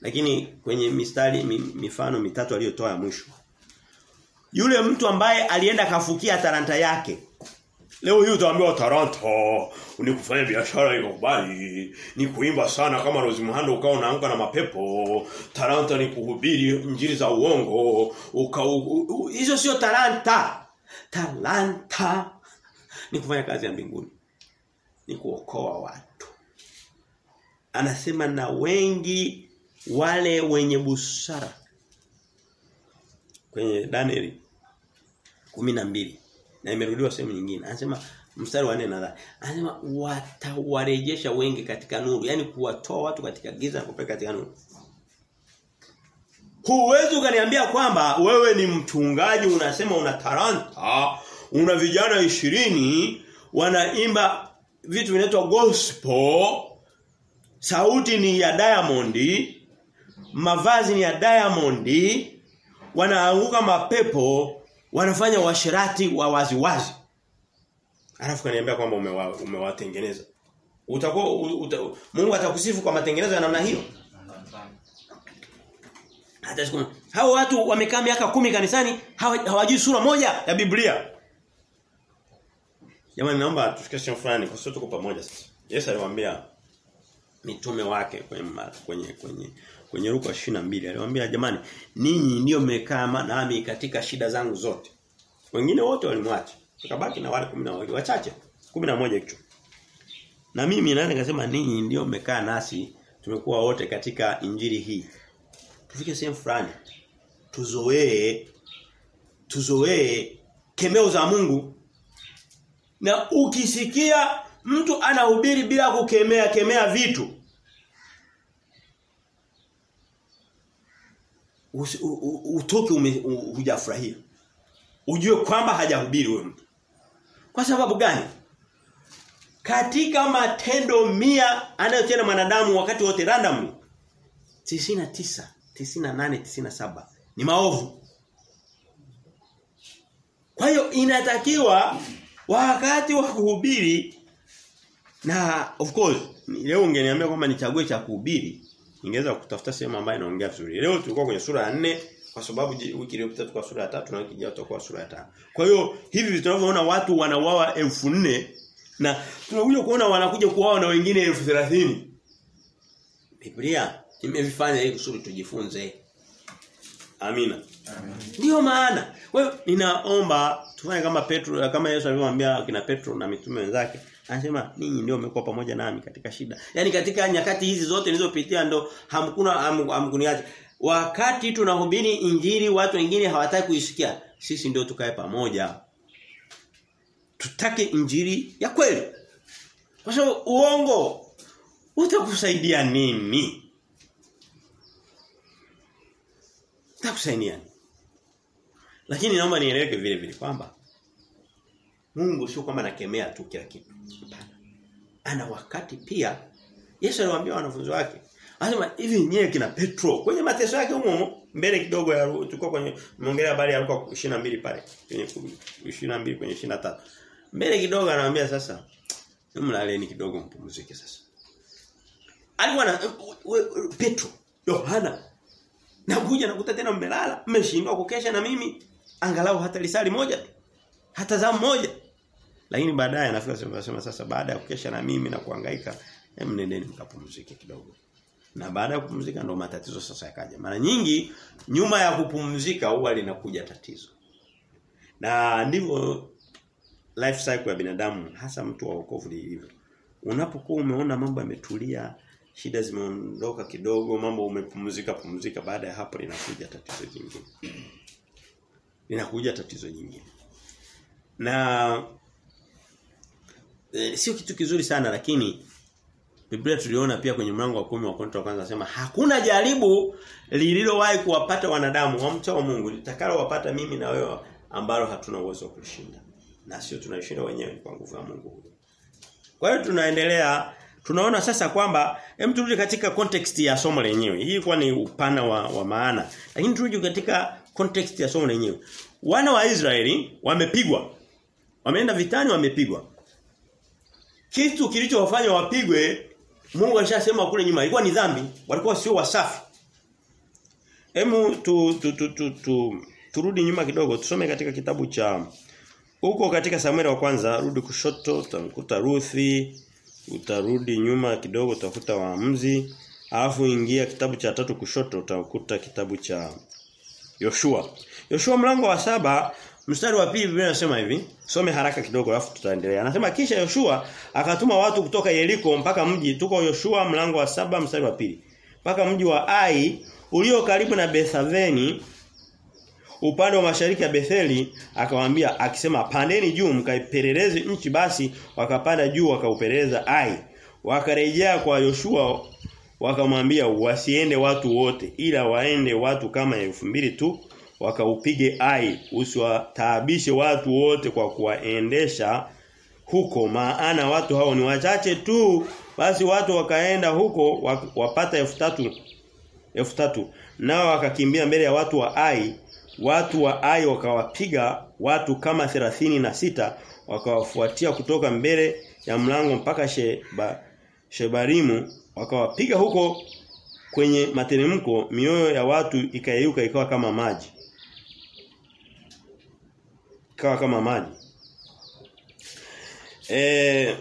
Lakini kwenye mistari mifano mitatu aliyotoa ya mwisho. Yule mtu ambaye alienda kafukia taranta yake. Leo hii utaambiwa taranta ni kufanya biashara ikubali, ni kuimba sana kama Rose Muhando ukawa unaanguka na mapepo, taranta ni kuhubiri njiri za uongo, hizo sio talanta. Talanta ni kufanya kazi ya mbinguni. Ni kuokoa watu. Anasema na wengi wale wenye busara kwenye Danieli 12 na imerudiwa sehemu nyingine. Anasema mstari wa 4 nadhani. Anasema watawarejesha wengi katika nuru, yani kuwatoa watu katika giza na kupeleka katika nuru. Huwezi ukaniambia kwamba wewe ni mchungaji unasema una talanta, una vijana ishirini wanaimba vitu vinaitwa gospel, sauti ni ya Diamond, mavazi ni ya Diamond, wanaanguka mapepo, wanafanya washirati wa wazi wazi. Alafu kaniambia kwamba umewa, umewatengeneza. Utakuwa uta, Mungu atakusifu kwa matengenezo ya namna hiyo? Hata hao watu wamekaa miaka kumi kanisani hawajui sura moja ya Biblia. Jamani naomba tufikie sehemu fulani kwa sababu tuko pamoja sasa. Yesu aliwaambia mitume wake kwenye kwenye kwenye kwenye Luka 22 aliwaambia jamani ninyi ndio mmekaa nami katika shida zangu zote. Wengine wote walimwacha. Tukabaki na wale 12 wachache. 11 kichwa. Na mimi naweza nikasema ninyi ndio mmekaa nasi tumekuwa wote katika injili hii. Tufike sehemu fulani. Tuzoee tuzoee kemeo za Mungu. Na ukisikia mtu anahubiri bila kukemea kemea vitu utoke hujafurahia. Ujue kwamba hajahubiri huyo mtu. Kwa sababu gani? Katika matendo mia anayotenda mwanadamu wakati wote randomly 99, 98, 97 ni maovu. Kwa hiyo inatakiwa wakati wa kuhubiri na of course leo ungeniambia kwamba nichague cha kuhubiri ningeweza kutafuta sehemu ambayo inaongea vizuri. Leo tulikuwa kwenye sura ya 4 kwa sababu wiki iliyopita tulikuwa sura ya 3 na wiki ijayo tutakuwa sura ya 5. Kwa hiyo hivi tunavyoona watu wanauawa elfu nne na tunakuja kuona wanakuja kuuawa na wengine elfu thelathini Biblia imevifanya hivi kusudi tujifunze. Amina. Ndio maana. Kwa hiyo ninaomba tufanye kama Petro kama Yesu alivyomwambia kina Petro na mitume wenzake. Anasema ninyi ndio mmekuwa pamoja nami katika shida. Yaani katika nyakati hizi zote nilizopitia ndo hamkuna hamkuniacha. Wakati tunahubiri injili watu wengine hawataki kuisikia, sisi ndio tukae pamoja. Tutake injili ya kweli. Kwa sababu uongo utakusaidia nini? Utakusaidia nini? Lakini naomba nieleweke vile vile kwamba Mungu sio kwamba anakemea tu kila kitu. Hapana. Ana wakati pia Yesu aliwaambia wanafunzi wake. Anasema hivi nyewe kina Petro kwenye mateso yake humo mbele kidogo ya tulikuwa kwenye muongelea habari ya Luka 22 pale kwenye 22 kwenye 23. Mbele kidogo anawaambia sasa mlaleni kidogo mpumzike sasa. Alikuwa na Petro, Yohana na kuja nakuta tena mmelala, mmeshindwa kukesha na mimi angalau hata lisali moja tu. Hata zamu moja. Lakini baadaye anafika sema sasa baada ya kukesha na mimi na kuhangaika, hem nendeni mkapumzike kidogo. Na baada ya kupumzika ndo matatizo sasa yakaja. Mara nyingi nyuma ya kupumzika huwa linakuja tatizo. Na ndivyo life cycle ya binadamu hasa mtu wa wokovu hivyo. Unapokuwa umeona mambo yametulia, shida zimeondoka kidogo, mambo umepumzika pumzika baada ya hapo linakuja tatizo jingine. Linakuja tatizo jingine. Na e, sio kitu kizuri sana lakini Biblia tuliona pia kwenye mlango wa kumi wa Korinto kwanza anasema hakuna jaribu lililowahi kuwapata wanadamu wamcha wa Mungu litakalo wapata mimi na wewe ambalo hatuna uwezo wa kulishinda. Na sio tunaishinda wenyewe kwa nguvu ya Mungu. Kwa hiyo tunaendelea tunaona sasa kwamba hem turudi katika context ya somo lenyewe. Hii kwa ni upana wa, wa maana. Lakini turudi katika context ya somo lenyewe. Wana wa Israeli wamepigwa. Wameenda vitani wamepigwa. Kitu kilichowafanya wapigwe Mungu alishasema kule nyuma ilikuwa ni dhambi, walikuwa sio wasafi. Hemu tu, tu, tu, tu, tu turudi nyuma kidogo tusome katika kitabu cha huko katika Samueli wa kwanza rudi kushoto utakuta Ruthi utarudi nyuma kidogo utakuta waamuzi alafu ingia kitabu cha tatu kushoto utakuta kitabu cha Yoshua Yoshua mlango wa saba mstari wa pili Biblia inasema hivi. Some haraka kidogo alafu tutaendelea. Anasema kisha Yoshua akatuma watu kutoka Yeriko mpaka mji. Tuko Yoshua mlango wa saba mstari wa pili. Mpaka mji wa Ai ulio karibu na Bethaveni upande wa mashariki ya Betheli akawaambia akisema pandeni juu mkaipeleleze nchi. Basi wakapanda juu wakaupeleleza Ai. Wakarejea kwa Yoshua wakamwambia wasiende watu wote ila waende watu kama elfu mbili tu wakaupige Ai usiwataabishe watu wote kwa kuwaendesha huko maana watu hao ni wachache tu. Basi watu wakaenda huko wapata elfu tatu elfu tatu. Nao wakakimbia mbele ya watu wa Ai. Watu wa Ai wakawapiga watu kama thelathini na sita wakawafuatia kutoka mbele ya mlango mpaka Sheba, Shebarimu. Wakawapiga huko kwenye materemko mioyo ya watu ikayeyuka ikawa kama maji ikawa kama maji e,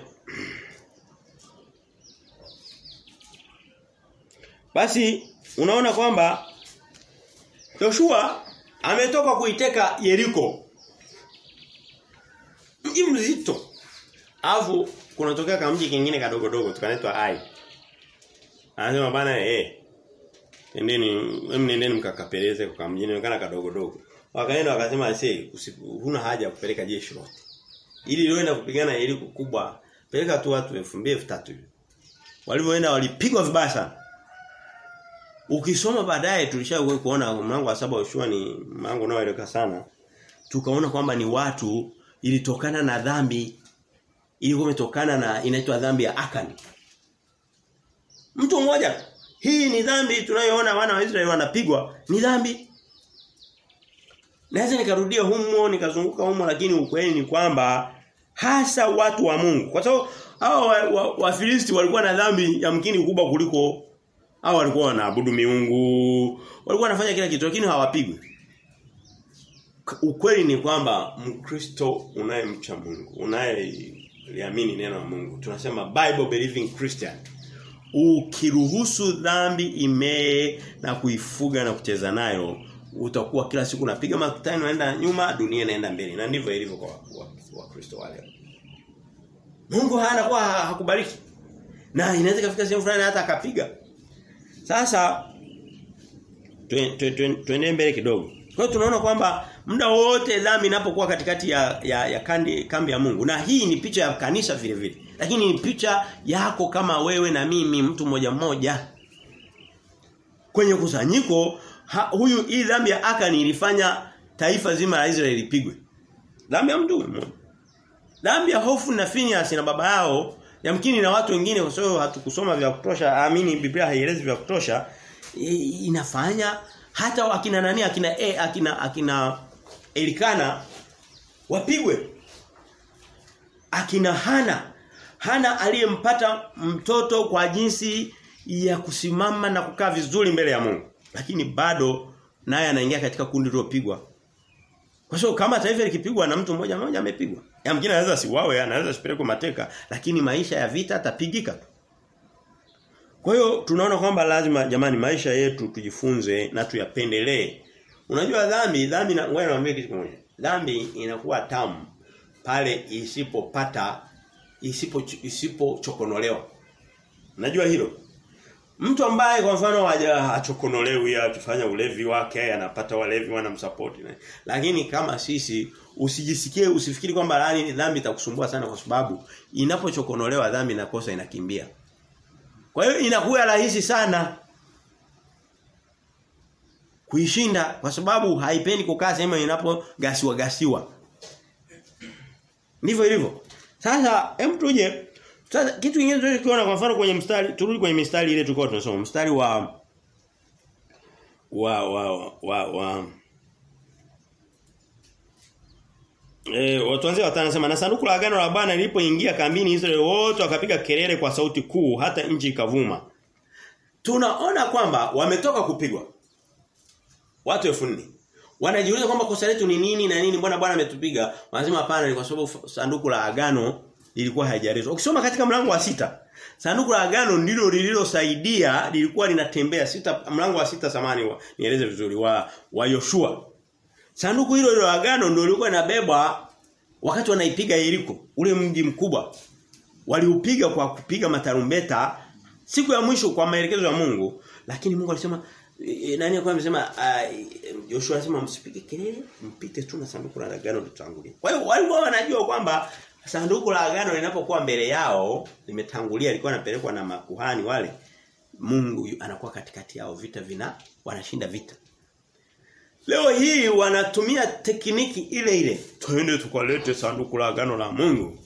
basi unaona kwamba Joshua ametoka kuiteka Yeriko. Mji mzito. Alafu kunatokea kama mji kingine kadogo dogo tukanaitwa Ai. Anasema bana eh Endeni, mimi nendeni mkakapeleze kwa mjini inaonekana kadogo dogo. Wakaenda wakasema sasa huna haja kupeleka jeshi lote. Ili lienda kupigana ili kubwa, peleka tu watu 2000 3000. Walivyoenda walipigwa vibaya sana. Ukisoma baadaye tulishawahi kuona mlango wa saba Yoshua ni mlango unaoeleka sana. Tukaona kwamba ni watu ilitokana na dhambi ilikuwa imetokana na inaitwa dhambi ya Akani. Mtu mmoja hii ni dhambi tunayoona wana wa Israeli wanapigwa ni dhambi. Naweza nikarudia humo nikazunguka humo lakini ukweli ni kwamba hasa watu wa Mungu. Kwa sababu hao Wafilisti wa, wa walikuwa na dhambi ya mkini kubwa kuliko hao walikuwa wanaabudu miungu, walikuwa wanafanya kila kitu lakini hawapigwi. Ukweli ni kwamba Mkristo unayemcha Mungu, unayeliamini neno la Mungu, tunasema Bible believing Christian. Ukiruhusu dhambi imee na kuifuga na kucheza nayo, utakuwa kila siku unapiga makutano unaenda nyuma, dunia inaenda mbele. Na ndivyo ilivyo kwa Wakristo wa, wa wale. Mungu hana kwa hakubariki. Na inaweza kufika sehemu fulani hata akapiga. Sasa tuende mbele kidogo. Kwa tunaona kwamba muda wote dhambi inapokuwa katikati ya ya, ya kandi, kambi ya Mungu. Na hii ni picha ya kanisa vile vile. Lakini ni picha yako kama wewe na mimi mtu mmoja mmoja. Kwenye kusanyiko huyu hii dhambi ya Akani ilifanya taifa zima la Israeli lipigwe. Dhambi ya mtu mmoja. Dhambi ya hofu na Phineas na baba yao Yamkini na watu wengine kwa sababu hatukusoma vya kutosha, amini Biblia haielezi vya kutosha, inafanya hata akina nani akina e, akina akina Elikana wapigwe. Akina Hana Hana aliyempata mtoto kwa jinsi ya kusimama na kukaa vizuri mbele ya Mungu. Lakini bado naye anaingia katika kundi lilopigwa. Kwa sababu kama taifa likipigwa na mtu mmoja mmoja amepigwa. Ya mwingine anaweza siwawe, anaweza sipelekwe mateka, lakini maisha ya vita atapigika. Kwa hiyo tunaona kwamba lazima jamani maisha yetu tujifunze na tuyapendelee. Unajua dhambi, dhambi na wewe naambia kitu kimoja. Dhambi inakuwa tamu pale isipopata isipo isipochokonolewa. Unajua hilo? Mtu ambaye kwa mfano haja achokonolewi akifanya ulevi wake anapata walevi wanamsupport lakini kama sisi usijisikie usifikiri kwamba lani dhambi itakusumbua sana kwa sababu inapochokonolewa dhambi inakosa inakimbia. Kwa hiyo inakuwa rahisi sana kuishinda kwa sababu haipendi kukaa sehemu inapogasiwa gasiwa. Ndivyo ilivyo. Sasa hem tuje Sasa kitu kingine tunachokiona kwa mfano kwenye mstari turudi kwenye mistari ile tulikuwa tunasoma mstari wa wa wa wa, wa Eh watuanze watano nasema na sanduku la agano la Bwana lilipoingia kambini Israeli wote wakapiga kelele kwa sauti kuu hata nchi ikavuma. Tunaona kwamba wametoka kupigwa. Watu 4000. Wanajiuliza kwamba kosa letu ni nini na nini mbona Bwana ametupiga? Wanasema hapana ni kwa sababu sanduku la agano lilikuwa haijaletwa. Ukisoma katika mlango wa sita sanduku la agano ndilo lililosaidia lilikuwa linatembea sita mlango wa sita samani wa, nieleze vizuri wa wa Yoshua. Sanduku hilo la agano ndio lilikuwa linabebwa wakati wanaipiga Yeriko, ule mji mkubwa. Waliupiga kwa kupiga matarumbeta siku ya mwisho kwa maelekezo ya Mungu, lakini Mungu alisema e, nani alikuwa amesema uh, Joshua alisema msipige kelele, mpite tu na sanduku la agano litangulie. Kwa hiyo walikuwa wanajua kwamba sanduku la agano linapokuwa mbele yao limetangulia lilikuwa linapelekwa na makuhani wale Mungu anakuwa katikati yao vita vina wanashinda vita. Leo hii wanatumia tekniki ile ile. Twende tukalete sanduku la agano la Mungu.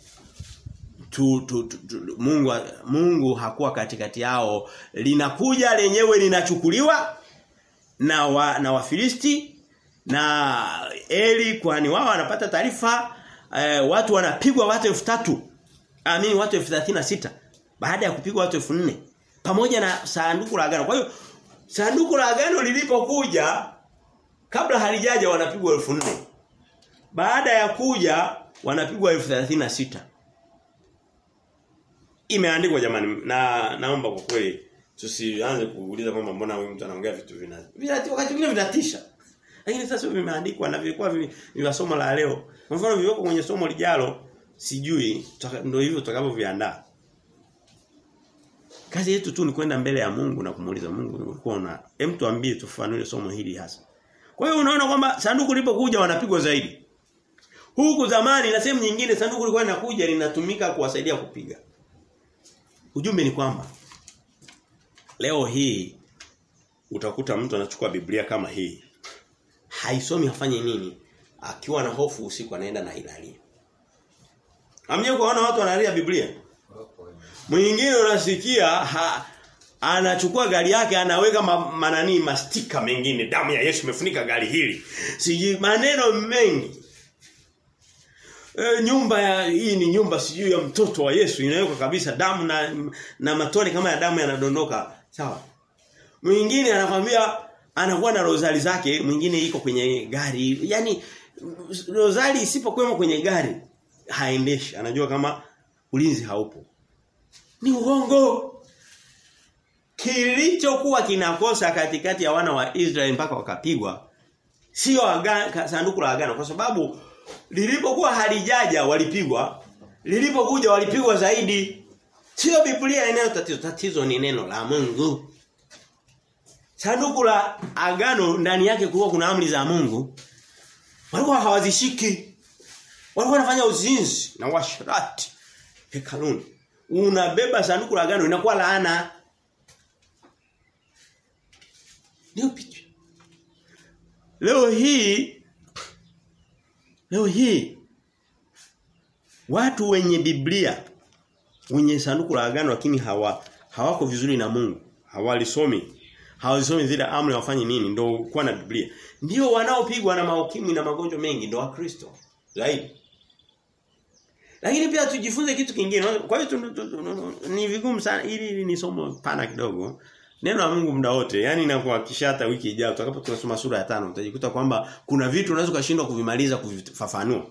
Tu, tu, tu, tu, Mungu Mungu hakuwa katikati yao. Linakuja lenyewe linachukuliwa na wa, na Wafilisti na Eli kwani wao anapata taarifa eh, watu wanapigwa watu 3000. Amini watu 1036 baada ya kupigwa watu 4000 pamoja na sanduku la agano. Kwa hiyo sanduku la agano lilipokuja kabla halijaja wanapigwa 4000. Baada ya kuja wanapigwa 1036. Imeandikwa jamani na naomba kwa kweli tusianze kuuliza kwamba mbona huyu mtu anaongea vitu vina. Vinati wakati mwingine vinatisha. Lakini sasa vimeandikwa na vilikuwa vimesoma la leo. Kwa mfano vilivyoko kwenye somo lijalo sijui ndio hivyo tutakavyoviandaa. Kazi yetu tu ni kwenda mbele ya Mungu na kumuuliza Mungu ulikuwa una hem tuambie tufafanue somo hili hasa. Kwa hiyo unaona kwamba sanduku lilipokuja wanapigwa zaidi. Huku zamani na sehemu nyingine sanduku lilikuwa linakuja linatumika kuwasaidia kupiga. Ujumbe ni kwamba leo hii utakuta mtu anachukua Biblia kama hii. Haisomi afanye nini? Akiwa na hofu usiku anaenda na ilalia. Hamje kuona watu wanalia Biblia? Mwingine unasikia ha, anachukua gari yake anaweka ma, manani mastika mengine damu ya Yesu imefunika gari hili. Siji maneno mengi. E, nyumba ya hii ni nyumba sijui ya mtoto wa Yesu inawekwa kabisa damu na na matone kama ya damu yanadondoka. Sawa. Mwingine anakwambia anakuwa na rozali zake, mwingine iko kwenye gari. Yaani rozali isipokuwa kwenye gari haendeshi. Anajua kama ulinzi haupo. Ni uongo. Kilichokuwa kinakosa katikati ya wana wa Israeli mpaka wakapigwa sio sanduku la agano kwa sababu lilipokuwa halijaja walipigwa lilipokuja walipigwa zaidi sio Biblia inayo tatizo tatizo ni neno la Mungu sanduku la agano ndani yake kulikuwa kuna amri za Mungu walikuwa hawazishiki. Walikuwa wanafanya uzinzi na washirati hekaluni. Unabeba sanduku la agano inakuwa laana. Ndio picha. Leo hii leo hii watu wenye Biblia wenye sanduku la agano lakini hawa hawako vizuri na Mungu. Hawalisomi hawasomi zile amri wafanye nini ndio kuwa na Biblia ndio wanaopigwa na maukimwi na magonjwa mengi ndio wakristo zaidi lakini pia tujifunze kitu kingine. Kwa hiyo ni vigumu sana ili ni somo pana kidogo. Neno la Mungu muda wote, yani nakuhakikisha hata wiki ijayo tutakapo tunasoma sura ya tano utajikuta kwamba kuna vitu unaweza kushindwa kuvimaliza kuvifafanua.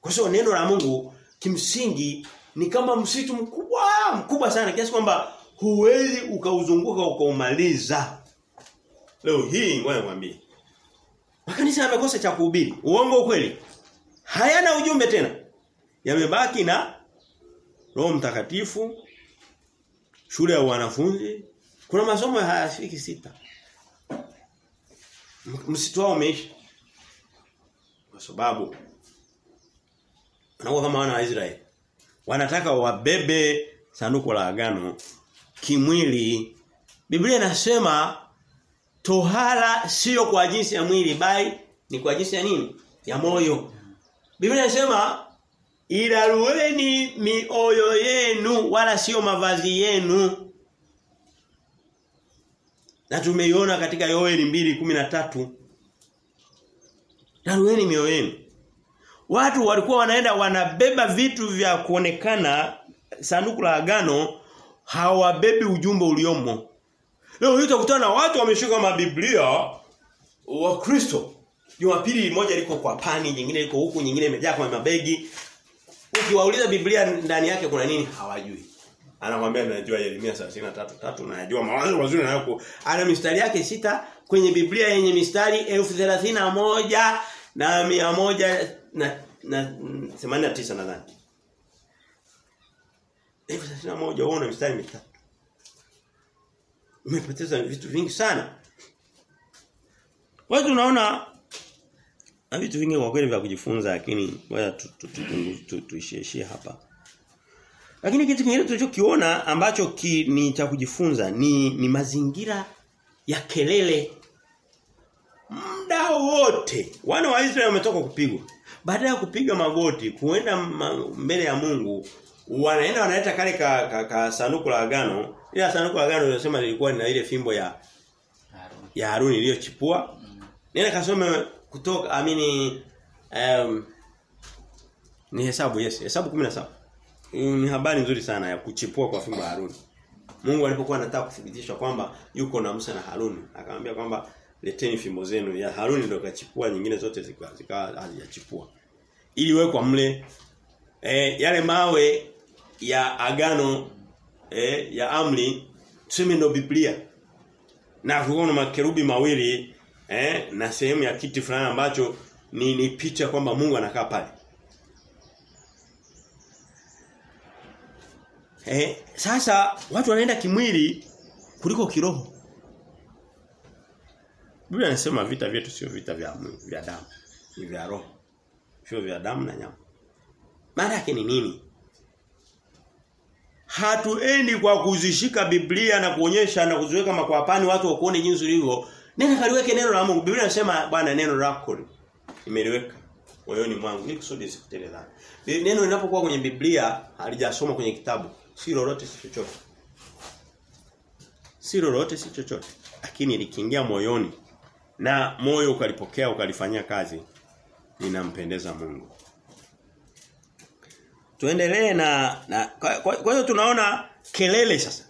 Kwa hiyo neno la Mungu kimsingi ni kama msitu mkubwa, mkubwa sana kiasi kwamba huwezi ukauzunguka ukaumaliza. Leo hii ngoja mwambie. Makanisa yamekosa cha kuhubiri. Uongo kweli? Hayana ujumbe tena yamebaki na Roho Mtakatifu shule ya wanafunzi kuna masomo hayafiki sita msitu wao umeisha kwa sababu wanakuwa kama wana wa Israeli wanataka wabebe sanduku la agano kimwili Biblia inasema tohara sio kwa jinsi ya mwili bali ni kwa jinsi ya nini ya moyo Biblia inasema Irarueni mioyo yenu wala sio mavazi yenu. Na tumeiona katika Yoeli tatu Darueni mioyo yenu. Watu walikuwa wanaenda wanabeba vitu vya kuonekana sanduku la agano hawabebi ujumbe uliomo. Leo hii utakutana na watu wameshika mabiblia wa Kristo. Jumapili moja liko kwa pani, nyingine liko huku, nyingine imejaa kwa mabegi. Ukiwauliza Biblia ndani yake kuna nini hawajui. Anakuambia najua Yeremia 33:3 na najua mawazo mazuri na yako. Ana mistari yake sita kwenye Biblia yenye mistari 1031 na 100 na na 89 nadhani. 1031 uone mstari mitatu. Umepoteza vitu vingi sana. Wewe tunaona na vitu vingi kwa kweli vya kujifunza lakini ngoja tuishieshie hapa. Lakini kitu kingine tulichokiona ambacho ki, ni cha kujifunza ni ni mazingira ya kelele. Muda wote wana wa Israeli wametoka kupigwa. Baada ya kupiga magoti kuenda mbele ya Mungu wanaenda wanaleta kale ka, ka, ka sanduku la agano. Ile sanduku la agano linasema lilikuwa na ile fimbo ya Haruni. ya Haruni iliyochipua. Mm. Nenda kasome kutoka amini um, ni hesabu yes, hesabu 17. Mm, Ni habari nzuri sana ya kuchipua kwa fimbo ya Haruni. Mungu alipokuwa anataka kuthibitisha kwamba yuko na Musa na Haruni, akamwambia kwamba leteni fimbo zenu. Ya Haruni ndio kachipua nyingine zote zikawa zikawa hazijachipua. Ili wekwa mle eh, yale mawe ya agano eh, ya amri tuseme ndio Biblia. Na kulikuwa na makerubi mawili eh, na sehemu ya kiti fulani ambacho ni, ni picha kwamba Mungu anakaa pale. Eh, sasa watu wanaenda kimwili kuliko kiroho. Biblia inasema vita vyetu sio vita vya vya damu, ni vya roho. Sio vya damu na nyama. Maana yake ni nini? Hatuendi kwa kuzishika Biblia na kuonyesha na kuziweka makwapani watu wakuone jinsi ulivyo. Nenda kaliweke neno la Mungu. Biblia inasema bwana neno lako imeliweka moyoni mwangu ili kusudi sikutende dhambi. Neno linapokuwa kwenye Biblia halijasoma kwenye kitabu, si lolote si chochote. Si lolote si chochote. Lakini likiingia moyoni na moyo ukalipokea ukalifanyia kazi linampendeza Mungu. Tuendelee na, na kwa, hiyo tunaona kelele sasa.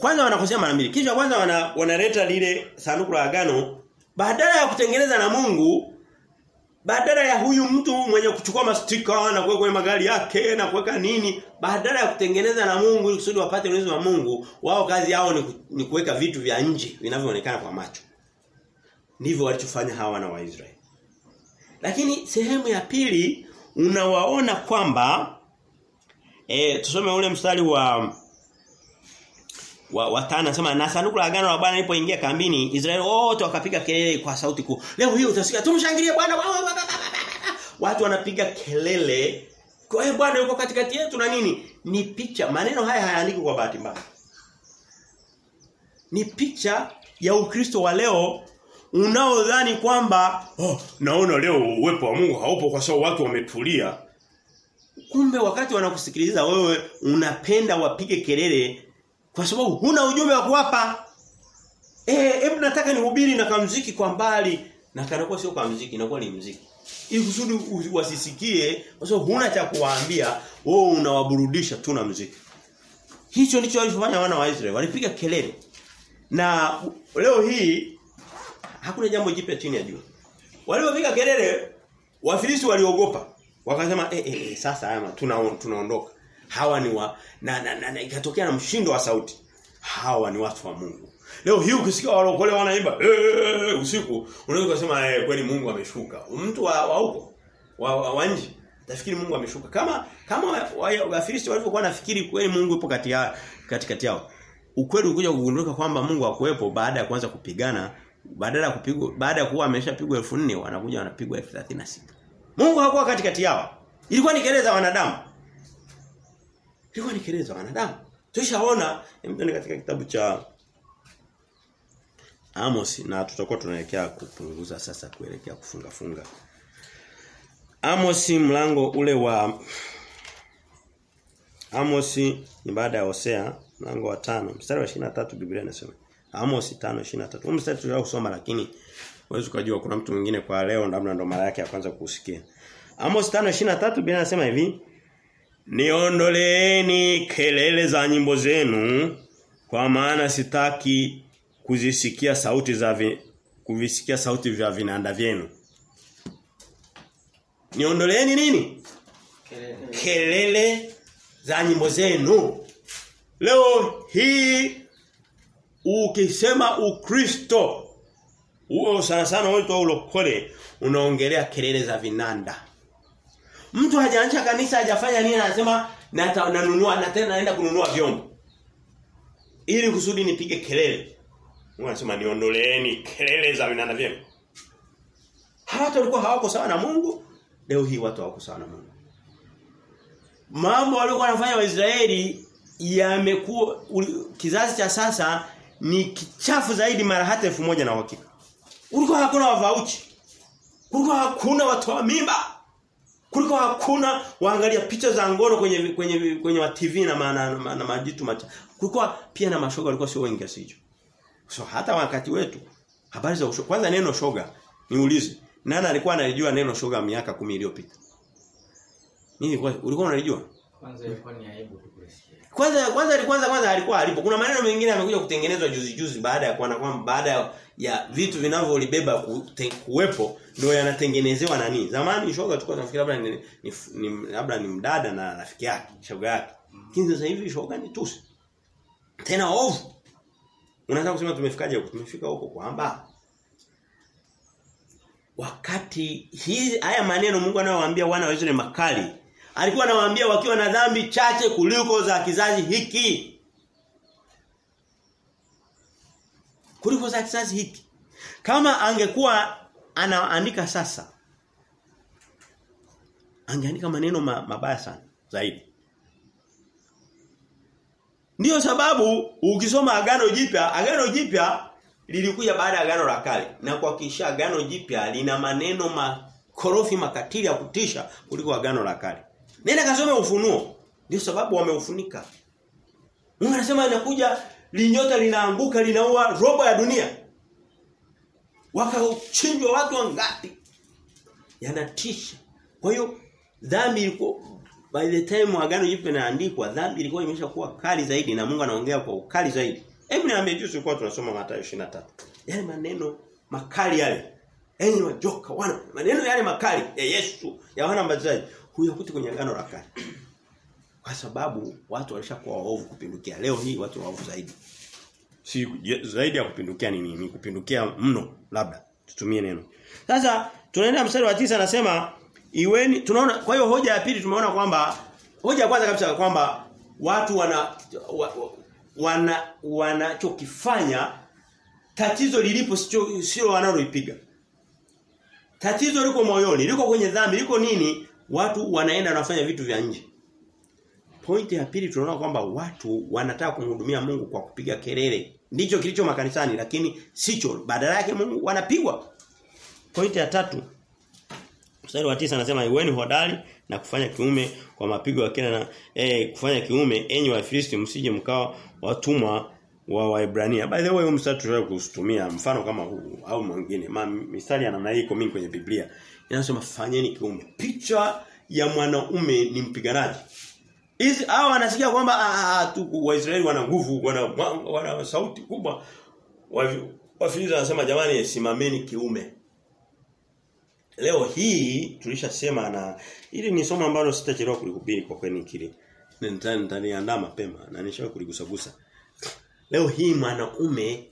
Kwanza wanakosea mara mbili. Kisha kwanza wana, wanaleta lile sanduku la agano badala ya kutengeneza na Mungu badala ya huyu mtu mwenye kuchukua mastika na kuweka kwenye magari yake na kuweka nini badala ya kutengeneza na Mungu ili kusudi wapate uwezo wa Mungu wao kazi yao ni, ni kuweka vitu vya nje vinavyoonekana kwa macho ndivyo walichofanya hawa na Waisraeli lakini sehemu ya pili unawaona kwamba e, tusome ule mstari wa wa, watana sema na sanduku la agano la Bwana lilipoingia kambini Israeli wote wakapiga kelele kwa sauti kuu. Leo hii utasikia tumshangilie Bwana. wa- wa- wa- wa- wa- wa- Watu wanapiga kelele. Kwa hiyo Bwana yuko katikati yetu na nini? Ni picha. Maneno haya hayaandiki kwa bahati mbaya. Ni picha ya Ukristo wa leo unaodhani kwamba oh, naona leo uwepo wa Mungu haupo kwa sababu watu wametulia. Kumbe wakati wanakusikiliza wewe unapenda wapige kelele kwa sababu huna ujumbe wa kuwapa. Eh, hebu nataka nihubiri na kamziki kwa mbali na kanakuwa sio kamziki, inakuwa ni mziki. Ili kusudi wasisikie kwa sababu huna cha kuwaambia, wewe unawaburudisha tu na mziki. Hicho ndicho walifanya wana wa Israeli, walipiga kelele. Na leo hii hakuna jambo jipya chini ya jua. Walipopiga kelele, Wafilisi waliogopa. Wakasema eh, eh, eh sasa haya tunaondoka. tuna tuna Hawa ni wa na, na, na, na ikatokea na mshindo wa sauti. Hawa ni watu wa Mungu. Leo hii ukisikia walokole wanaimba eh, usiku unaweza kusema eh, kweli Mungu ameshuka. Mtu wa, wa huko wa, wa, wa nje tafikiri Mungu ameshuka. Kama kama Wafilisti wa, wa walivyokuwa nafikiri kweli Mungu yupo kati ya katikati yao. Ukweli ukuja kugundulika kwamba Mungu hakuwepo baada ya kuanza kupigana badala kupigwa baada ya kuwa ameshapigwa 4000 wanakuja wanapigwa 1036. Mungu hakuwa katikati yao. Ilikuwa ni kelele za wanadamu. Ilikuwa ni kelele za wanadamu. Tulishaona mtende katika kitabu cha Amos na tutakuwa tunaelekea kupunguza sasa kuelekea kufunga funga. Amos mlango ule wa Amos ni baada ya Hosea mlango wa tano mstari wa 23 Biblia inasema Amos 5:23. Huu mstari tulio kusoma lakini huwezi kujua kuna mtu mwingine kwa leo labda ndo mara yake ya kwanza kusikia. Amos 5:23 Biblia inasema hivi Niondoleeni kelele za nyimbo zenu kwa maana sitaki kuzisikia sauti za vi, kuvisikia sauti vya vinanda vyenu. Niondoleeni nini? Kelele. Kelele za nyimbo zenu. Leo hii ukisema Ukristo huo sana sana wewe ulokole unaongelea kelele za vinanda. Mtu hajaanza kanisa hajafanya nini anasema na nanunua na tena naenda kununua vyombo. Ili kusudi nipige kelele. Mungu anasema niondoleeni kelele za vinanda vyenu. Watu walikuwa hawako sawa na Mungu, leo hii watu hawako sawa na Mungu. Mambo waliokuwa wanafanya Waisraeli yamekuwa kizazi cha sasa ni kichafu zaidi mara hata elfu moja na uhakika. Kulikuwa hakuna wavauchi. Kulikuwa hakuna watoa mimba. Kulikuwa hakuna waangalia picha za ngono kwenye kwenye kwenye wa TV na ma, na, na, majitu macha. Kulikuwa pia na mashoga walikuwa sio wengi kiasi hicho. So hata wakati wetu habari za ushoga kwanza neno shoga niulize nani alikuwa analijua neno shoga miaka kumi iliyopita? Mimi ulikuwa unalijua? Kwanza ilikuwa. Kwanza kwanza kwanza kwanza alikuwa alipo. Kuna maneno mengine amekuja kutengenezwa juzi juzi baada ya kuona kwamba baada ya, ya vitu vinavyolibeba kuwepo ndio yanatengenezewa nani. Zamani shoga tulikuwa tunafikiri labda ni, ni, ni labda ni mdada na rafiki yake, shoga yake. Lakini sasa hivi shoga ni tusi. Tena ovu. Unataka kusema tumefikaje huko? Tumefika huko kwamba wakati hii haya maneno Mungu anayowaambia wana wa Israeli makali alikuwa anawaambia wakiwa na dhambi chache kuliko za kizazi hiki. Kuliko za kizazi hiki. Kama angekuwa anaandika sasa angeandika maneno ma, mabaya sana zaidi. Ndiyo sababu ukisoma agano jipya, agano jipya lilikuja baada ya agano la kale na kuhakikisha agano jipya lina maneno makorofi makatili ya kutisha kuliko agano la kale. Nenda kasome ufunuo. Ndio sababu wameufunika. Mungu anasema inakuja linyota linaanguka linaua robo ya dunia. Wakachinjwa watu wangapi? Yanatisha. Kwa hiyo dhambi ilikuwa by the time agano jipya linaandikwa dhambi ilikuwa imeshakuwa kali zaidi na Mungu anaongea kwa ukali zaidi. Hebu niambie juzi tulikuwa tunasoma Mathayo 23. Yale maneno makali yale. Enyi wajoka wana maneno yale makali ya Yesu ya wana mbatizaji huyakuti kwenye agano la kale. Kwa sababu watu walishakuwa waovu kupindukia. Leo hii watu waovu zaidi. Si zaidi ya kupindukia ni nini? Kupindukia mno labda. Tutumie neno. Sasa tunaenda mstari wa tisa anasema iweni tunaona kwa hiyo hoja ya pili tumeona kwamba hoja ya kwanza kabisa kwamba watu wana wana wanachokifanya tatizo lilipo sio wanaloipiga. Tatizo liko moyoni, liko kwenye dhambi, liko nini? Watu wanaenda wanafanya vitu vya nje. Pointi ya pili tunaona kwamba watu wanataka kumhudumia Mungu kwa kupiga kelele. Ndicho kilicho makanisani lakini sicho badala yake Mungu wanapigwa. Pointi ya tatu Mstari wa tisa anasema iweni hodari na kufanya kiume kwa mapigo ya kila na eh, kufanya kiume enyi wa Filisti msije mkao watumwa wa Waebrania. By the way, huu mstari tunaweza kutumia mfano kama huu au mwingine. Mistari ya namna hii iko mingi kwenye Biblia. Inasema fanyeni kiume. Picha ya mwanaume ni mpiganaji. Hizi hao wanasikia kwamba tu Waisraeli wana nguvu, wana wana wana sauti kubwa. Wafiliza wanasema jamani simameni kiume. Leo hii tulishasema na ili ni somo ambalo sitachelewa kulihubiri kwa kweli kile. Nitaniandaa mapema na nishawe kuligusagusa. Leo hii mwanaume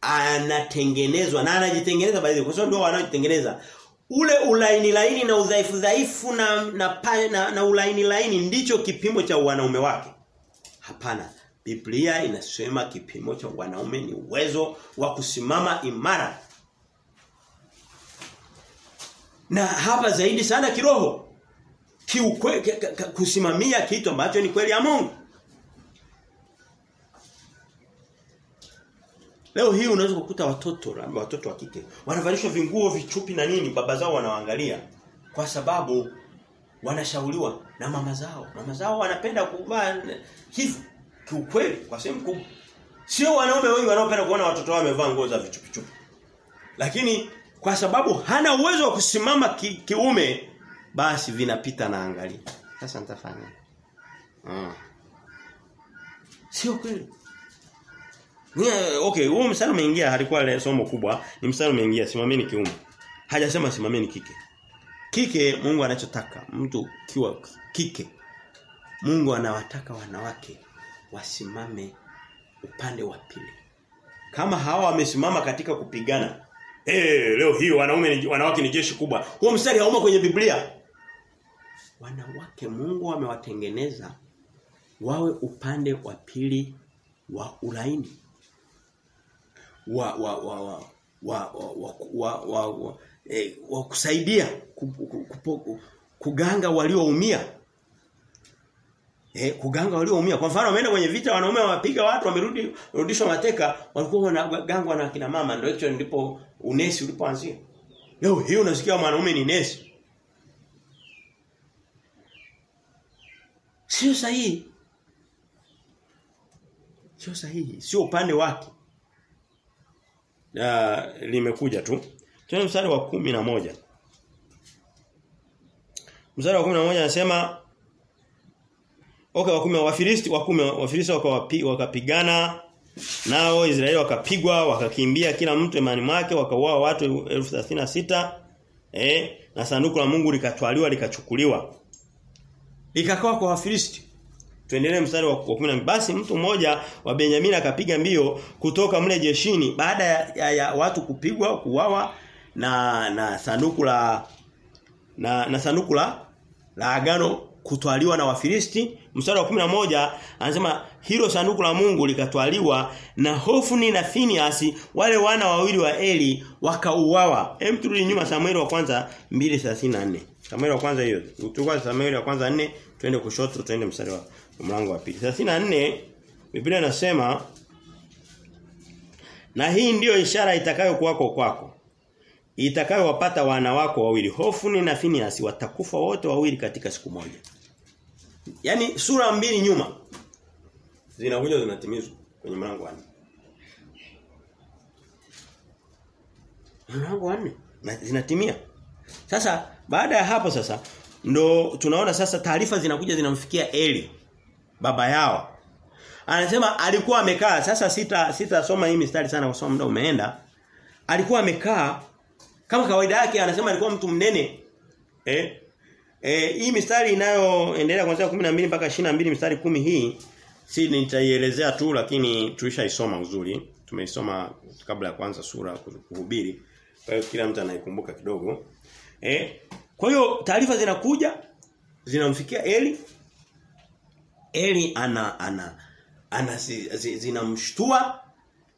anatengenezwa na anajitengeneza baadhi kwa sababu ndio wanaojitengeneza. Ule ulaini laini na udhaifu dhaifu na na, pa, na na ulaini laini ndicho kipimo cha wanaume wake. Hapana. Biblia inasema kipimo cha wanaume ni uwezo wa kusimama imara na hapa zaidi sana kiroho kiukwe kusimamia kitu ambacho ni kweli ya Mungu Leo hii unaweza kukuta watoto labda watoto wa kike wanavalishwa vinguo vichupi na nini baba zao wanawaangalia kwa sababu wanashauriwa na mama zao. Mama zao wanapenda kuvaa hivyo kiukweli kwa sehemu kubwa. Sio wanaume wengi wanaopenda kuona watoto wao wamevaa nguo za vichupichupi. Lakini kwa sababu hana uwezo wa kusimama ki, kiume basi vinapita na angalia. Sasa nitafanya. Mm. Sio kweli. Okay, huo mstari umeingia halikuwa somo kubwa, ni mstari umeingia simameni kiume. Hajasema simameni kike. Kike Mungu anachotaka mtu kiwa kike. Mungu anawataka wanawake wasimame upande wa pili. Kama hawa wamesimama katika kupigana. Eh, hey, leo hii wanaume wanawake ni jeshi kubwa. Huo mstari hauma kwenye Biblia. Wanawake Mungu amewatengeneza wawe upande wa pili wa ulaini. Wa wa wa wa wa wa wa, wa, wa, eh, wa kusaidia kuganga walioumia. Eh, kuganga walioumia. Kwa mfano wameenda kwenye vita wanaume wapiga watu wamerudi rudishwa mateka walikuwa wanagangwa na kina mama ndio hicho ndipo unesi ulipoanzia. Leo hii unasikia mwanaume ni nesi. Sio sahihi. Sio sahihi, sio upande wake. Na limekuja tu. Tuna mstari wa kumi na moja. Mstari wa kumi na moja anasema Okay wa 10 Wafilisti wa 10 Wafilisti wakapigana nao Israeli wakapigwa wakakimbia kila mtu imani mwake wakauawa watu 1036 eh na sanduku la Mungu likatwaliwa likachukuliwa. Likakaa kwa Wafilisti Tuendelee mstari wa 10 basi mtu mmoja wa Benjamini akapiga mbio kutoka mle jeshini baada ya, ya, ya watu kupigwa kuwawa na na sanduku la na, na sanduku la la agano kutwaliwa na Wafilisti. Mstari wa 11 anasema hilo sanduku la Mungu likatwaliwa na Hofni na Finiasi wale wana wawili wa Eli wakauawa. Hem turudi nyuma Samueli wa kwanza 2:34 Samueli wa kwanza hiyo. Tulikuwa Samueli wa kwanza 4 twende kushoto twende mstari wa mlango wa pili. 34 Biblia inasema na hii ndiyo ishara itakayokuwako kwako itakayowapata wana wako wawili. Hofni na Finiasi watakufa wote wawili katika siku moja. Yaani sura mbili nyuma zinakuja zinatimizwa kwenye mlango wa 4. Mlango wa 4 zinatimia. Sasa baada ya hapo sasa ndo tunaona sasa taarifa zinakuja zinamfikia Eli baba yao. Anasema alikuwa amekaa sasa sita sitasoma hii mistari sana kwa sababu muda umeenda. Alikuwa amekaa kama kawaida yake anasema alikuwa mtu mnene. Eh? Eh hii mistari inayoendelea kuanzia 12 mpaka 22 mistari kumi hii si nitaielezea tu lakini tulishaisoma uzuri. Tumeisoma kabla ya kwanza sura kuhubiri. Kwa hiyo kila mtu anaikumbuka kidogo. Eh? Kwa hiyo taarifa zinakuja zinamfikia Eli. Eli ana ana ana zinamshtua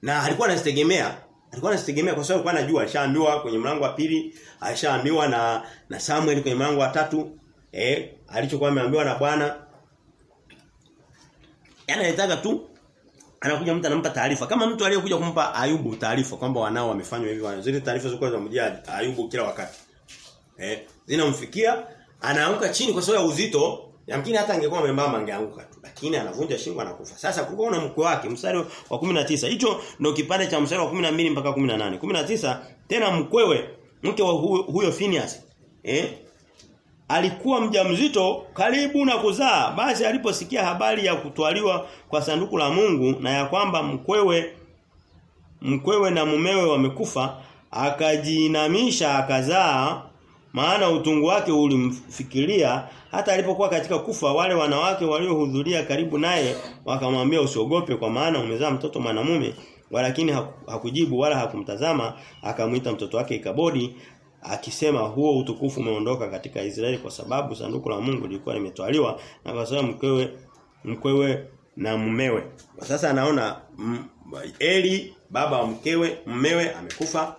na alikuwa anazitegemea. Alikuwa anazitegemea kwa sababu alikuwa anajua alishaambiwa kwenye mlango wa pili alishaambiwa na na Samuel kwenye mlango wa tatu eh alichokuwa ameambiwa na Bwana. Yaani anataka tu anakuja mtu anampa taarifa. Kama mtu aliyokuja kumpa Ayubu taarifa kwamba wanao wamefanywa hivi wanao. zile taarifa zilikuwa zinamjia Ayubu kila wakati. Eh zinamfikia anaanguka chini kwa sababu ya uzito Yamkini hata angekuwa membamba angeanguka tu. Lakini anavunja shingo anakufa. Sasa kulikuwa na mkwe wake mstari wa 19. Hicho ndio kipande cha mstari wa 12 mpaka 18. 19 tena mkwewe mke wa huyo, huyo Phineas eh alikuwa mjamzito karibu na kuzaa. Basi aliposikia habari ya kutwaliwa kwa sanduku la Mungu na ya kwamba mkwewe mkwewe na mumewe wamekufa akajiinamisha akazaa maana utungu wake ulimfikiria hata alipokuwa katika kufa. Wale wanawake waliohudhuria karibu naye wakamwambia usiogope kwa maana umezaa mtoto mwanamume. Walakini hakujibu wala hakumtazama. Akamwita mtoto wake Ikabodi akisema huo utukufu umeondoka katika Israeli kwa sababu sanduku la Mungu lilikuwa limetwaliwa na kwa sababu mkewe mkwewe na mumewe. Kwa sasa anaona Eli baba wa mkewe mumewe amekufa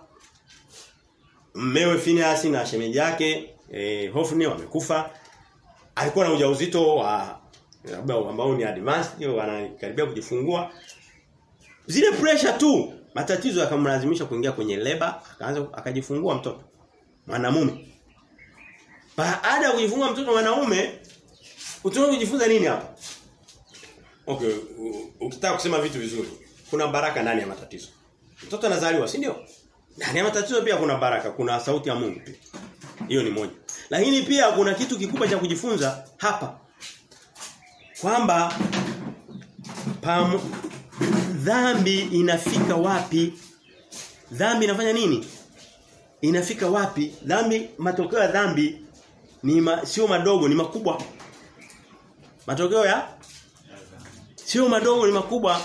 mmewe Phineas na shemeji yake eh, Hofni wamekufa. Alikuwa na ujauzito wa labda ambao ni advanced wanakaribia kujifungua. Zile pressure tu matatizo yakamlazimisha kuingia kwenye leba akaanza akajifungua mtoto mwanamume. Baada ya kujifungua mtoto mwanaume utaona kujifunza nini hapa? Okay, ukitaka kusema vitu vizuri. Kuna baraka ndani ya matatizo. Mtoto anazaliwa, si ndio? Ndani ya matatizo pia kuna baraka, kuna sauti ya Mungu pia. Hiyo ni moja. Lakini pia kuna kitu kikubwa cha kujifunza hapa. Kwamba pam, dhambi inafika wapi? Dhambi inafanya nini? Inafika wapi? Dhambi matokeo ya dhambi ni ma, sio madogo, ni makubwa. Matokeo ya sio madogo, ni makubwa.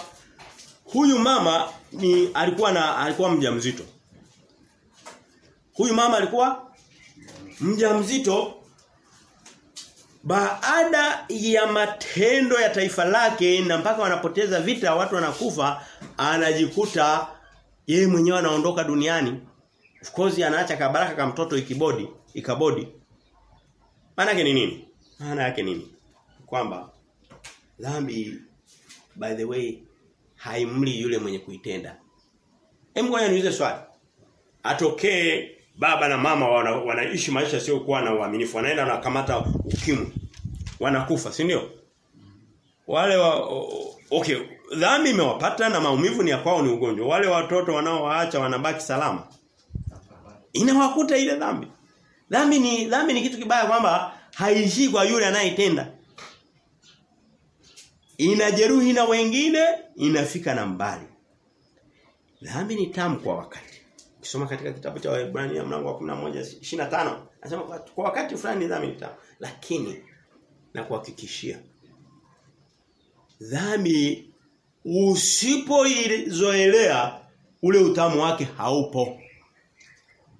Huyu mama ni alikuwa na alikuwa mjamzito. Huyu mama alikuwa mjamzito. Baada ya matendo ya taifa lake na mpaka wanapoteza vita watu wanakufa anajikuta yeye mwenyewe anaondoka duniani. Of course anaacha kabaraka kama mtoto ikibodi ikabodi. Maana yake ni nini? Maana yake nini? Kwamba dhambi by the way haimli yule mwenye kuitenda. Hebu ngoja niulize swali. Atokee baba na mama wana, wanaishi maisha sio kuwa na uaminifu. Wanaenda wanakamata kamata ukimwi. Wanakufa, si ndio? Wale wa okay, dhambi imewapata na maumivu ni ya kwao ni ugonjwa. Wale watoto wanaowaacha wanabaki salama. Inawakuta ile dhambi. Dhambi ni dhambi ni kitu kibaya kwamba haishii kwa yule anayetenda. Inajeruhi na wengine, inafika na mbali. Dhambi ni tamu kwa wakati. Ukisoma katika kitabu cha Waebrania mlango wa 11 25 anasema kwa, kwa wakati fulani dhambi ni tamu, lakini na kuhakikishia dhambi usipoizoelea ule utamu wake haupo.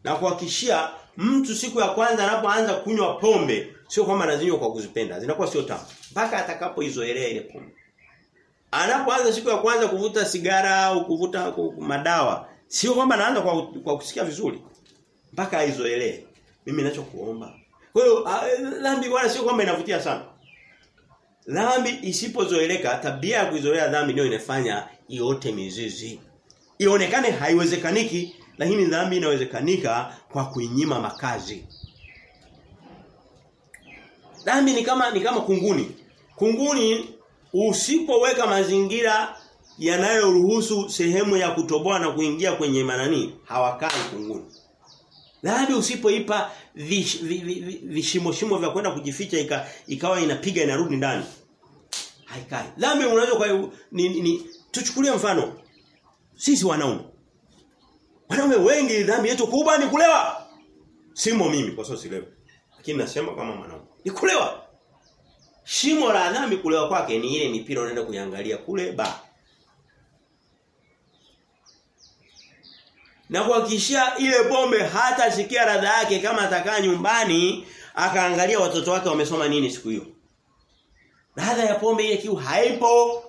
Na kuhakikishia mtu siku ya kwanza anapoanza kunywa pombe sio kwamba anazinywa kwa kuzipenda, zinakuwa sio tamu mpaka atakapoizoelea ile pombe. Anapoanza siku ya kwanza kuvuta sigara au kuvuta madawa, sio kwamba naanza kwa, kwa kusikia vizuri. Mpaka aizoelee. Mimi ninachokuomba. Kwa hiyo ah, dhambi wala sio kwamba inavutia sana. Dhambi isipozoeleka, tabia ya kuizoea dhambi ndio inafanya iote mizizi. Ionekane haiwezekaniki, lakini dhambi inawezekanika kwa kuinyima makazi. Dhambi ni kama ni kama kunguni. Kunguni usipoweka mazingira yanayoruhusu sehemu ya kutoboa na kuingia kwenye manani hawakai kunguni. Dhambi usipoipa vish- vi- vi- vi- vishimo shimo vya kwenda kujificha ika, ikawa inapiga inarudi ndani. Haikai. Dhambi unaweza kwa ni, ni tuchukulie mfano. Sisi wanaume. Wanaume wengi dhambi yetu kubwa ni kulewa. Simo mimi kwa sababu silewi. Lakini nasema kama mwanaume. Ni kulewa. Shimo la dhambi kulewa kwake ni ile mipira unaenda kuiangalia kule ba. Na kuhakikishia ile pombe hata sikia radha yake kama atakaa nyumbani akaangalia watoto wake wamesoma nini siku hiyo. Radha ya pombe ile kiu haipo.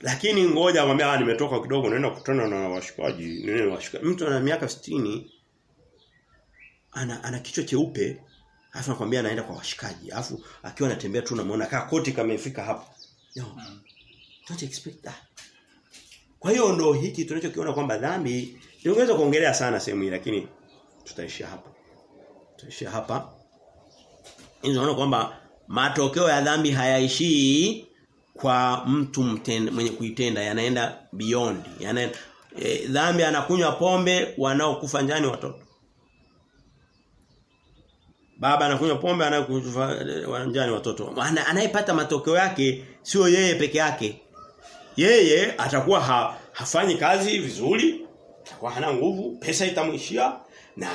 Lakini ngoja amwambia ah nimetoka kidogo naenda kukutana na washikaji, nini washikaji. Mtu ana miaka 60 ana ana kichwa cheupe Alafu nakwambia anaenda kwa washikaji. Alafu akiwa anatembea tu namuona kaa koti kamefika hapo. No. Don't expect that. Kwa hiyo ndo hiki tunachokiona kwamba dhambi niongeza kuongelea sana sehemu hii lakini tutaishia hapa. Tutaishia hapa. Hizo naona kwamba matokeo ya dhambi hayaishii kwa mtu mtende, mwenye kuitenda yanaenda beyond. Yanaenda e, dhambi anakunywa pombe wanaokufa njani watoto. Baba anakunywa pombe anayokufa njani watoto. Anayepata matokeo yake sio yeye peke yake. Yeye atakuwa ha, hafanyi kazi vizuri, atakuwa hana nguvu, pesa itamwishia na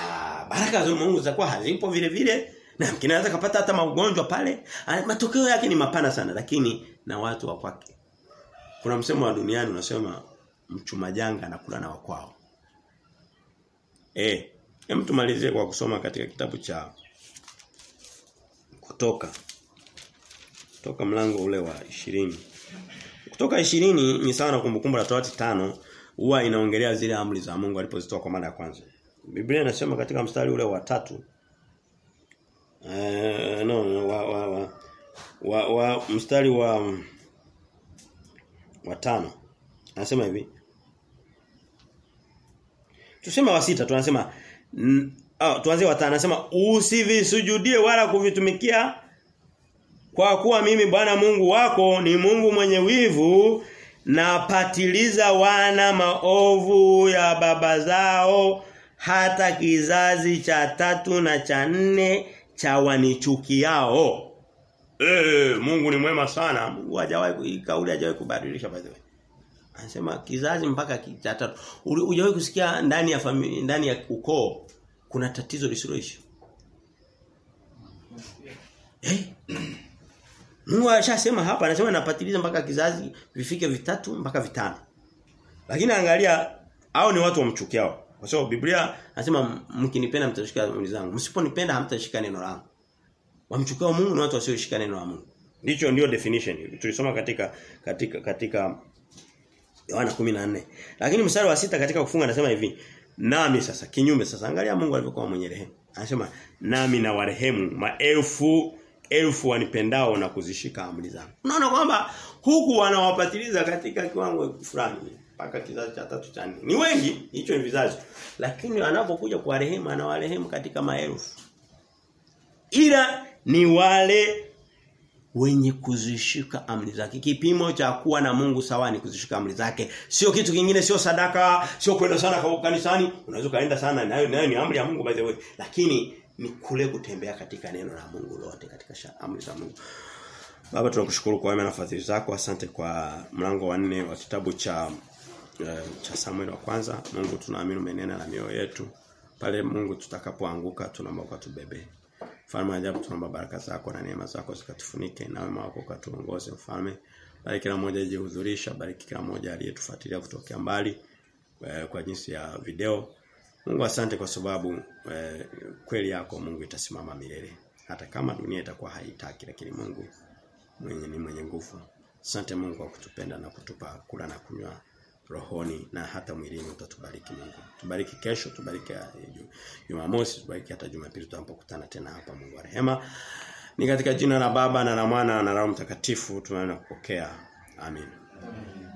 baraka za Mungu zitakuwa hazipo vile vile na mkina anaweza kupata hata maugonjwa pale. Ah, Matokeo yake ni mapana sana lakini na watu wa kwake. Kuna msemo wa duniani unasema mchuma janga anakula na wakwao. Eh, hem tumalizie kwa kusoma katika kitabu cha kutoka kutoka mlango ule wa 20 kutoka 20 ni sawa na kumbukumbu la Torati tano huwa inaongelea zile amri za Mungu alipozitoa kwa mara ya kwanza. Biblia inasema katika mstari ule wa tatu eh no, wa, wa, wa, wa, wa mstari wa wa tano. Anasema hivi. Tusema wa sita tunasema Ah tuanze wa tano anasema usivisujudie wala kuvitumikia kwa kuwa mimi Bwana Mungu wako ni Mungu mwenye wivu napatiliza wana maovu ya baba zao hata kizazi cha tatu na cha nne cha wanichukiao. Eh Mungu ni mwema sana. Mungu hajawahi kauli hajawahi kubadilisha by the way. Anasema kizazi mpaka cha tatu. Hujawahi kusikia ndani ya familia ndani ya ukoo kuna tatizo lisiloisha. Eh? Mungu alishasema hapa anasema napatiliza mpaka kizazi vifike vitatu mpaka vitano. Lakini angalia hao ni watu wamchukiao. Kwa sababu Biblia anasema mkinipenda mtashika amri zangu. Msiponipenda hamtashika neno langu. Wamchukiao Mungu ni watu wasioshika neno la Mungu. Ndicho ndio definition. Tulisoma katika katika katika Yohana 14. Lakini mstari wa sita katika kufunga anasema hivi, nami sasa kinyume sasa angalia Mungu alivyokuwa mwenye rehema. Anasema nami na warehemu maelfu elfu wanipendao na kuzishika amri zangu. Unaona kwamba huku wanawapatiliza katika kiwango fulani mpaka kizazi cha tatu cha nne. Ni wengi hicho ni vizazi. Lakini anapokuja kwa rehema anawarehemu katika maelfu. Ila ni wale wenye kuzishika amri zake. Kipimo cha kuwa na Mungu sawa ni kuzishika amri zake. Sio kitu kingine, sio sadaka, sio kwenda sana kanisani. Unaweza kaenda sana nayo nayo ni amri ya Mungu by the way. Lakini ni kule kutembea katika neno la Mungu lote katika amri za Mungu. Baba tunakushukuru kwa wema na fadhili zako. Asante kwa mlango wa nne wa kitabu cha uh, cha Samuel wa kwanza. Mungu tunaamini umenena na mioyo yetu. Pale Mungu tutakapoanguka tunaomba tubebe. Mfalme ajabu tunaomba baraka zako na neema zako zikatufunike na wema wako katuongoze mfalme. Bariki kila mmoja aliyehudhurisha, bariki kila mmoja aliyetufuatilia kutokea mbali eh, kwa jinsi ya video. Mungu asante kwa sababu eh, kweli yako Mungu itasimama milele. Hata kama dunia itakuwa haitaki lakini Mungu mwenye ni mwenye nguvu. Asante Mungu kwa kutupenda na kutupa kula na kunywa rohoni na hata mwilini utatubariki Mungu. Tubariki kesho, tubariki Jumamosi, tubariki hata Jumapili tutakapokutana tena hapa Mungu wa rehema. Ni katika jina la Baba na la Mwana na la Roho Mtakatifu tunaenda kupokea. Amin. Amin.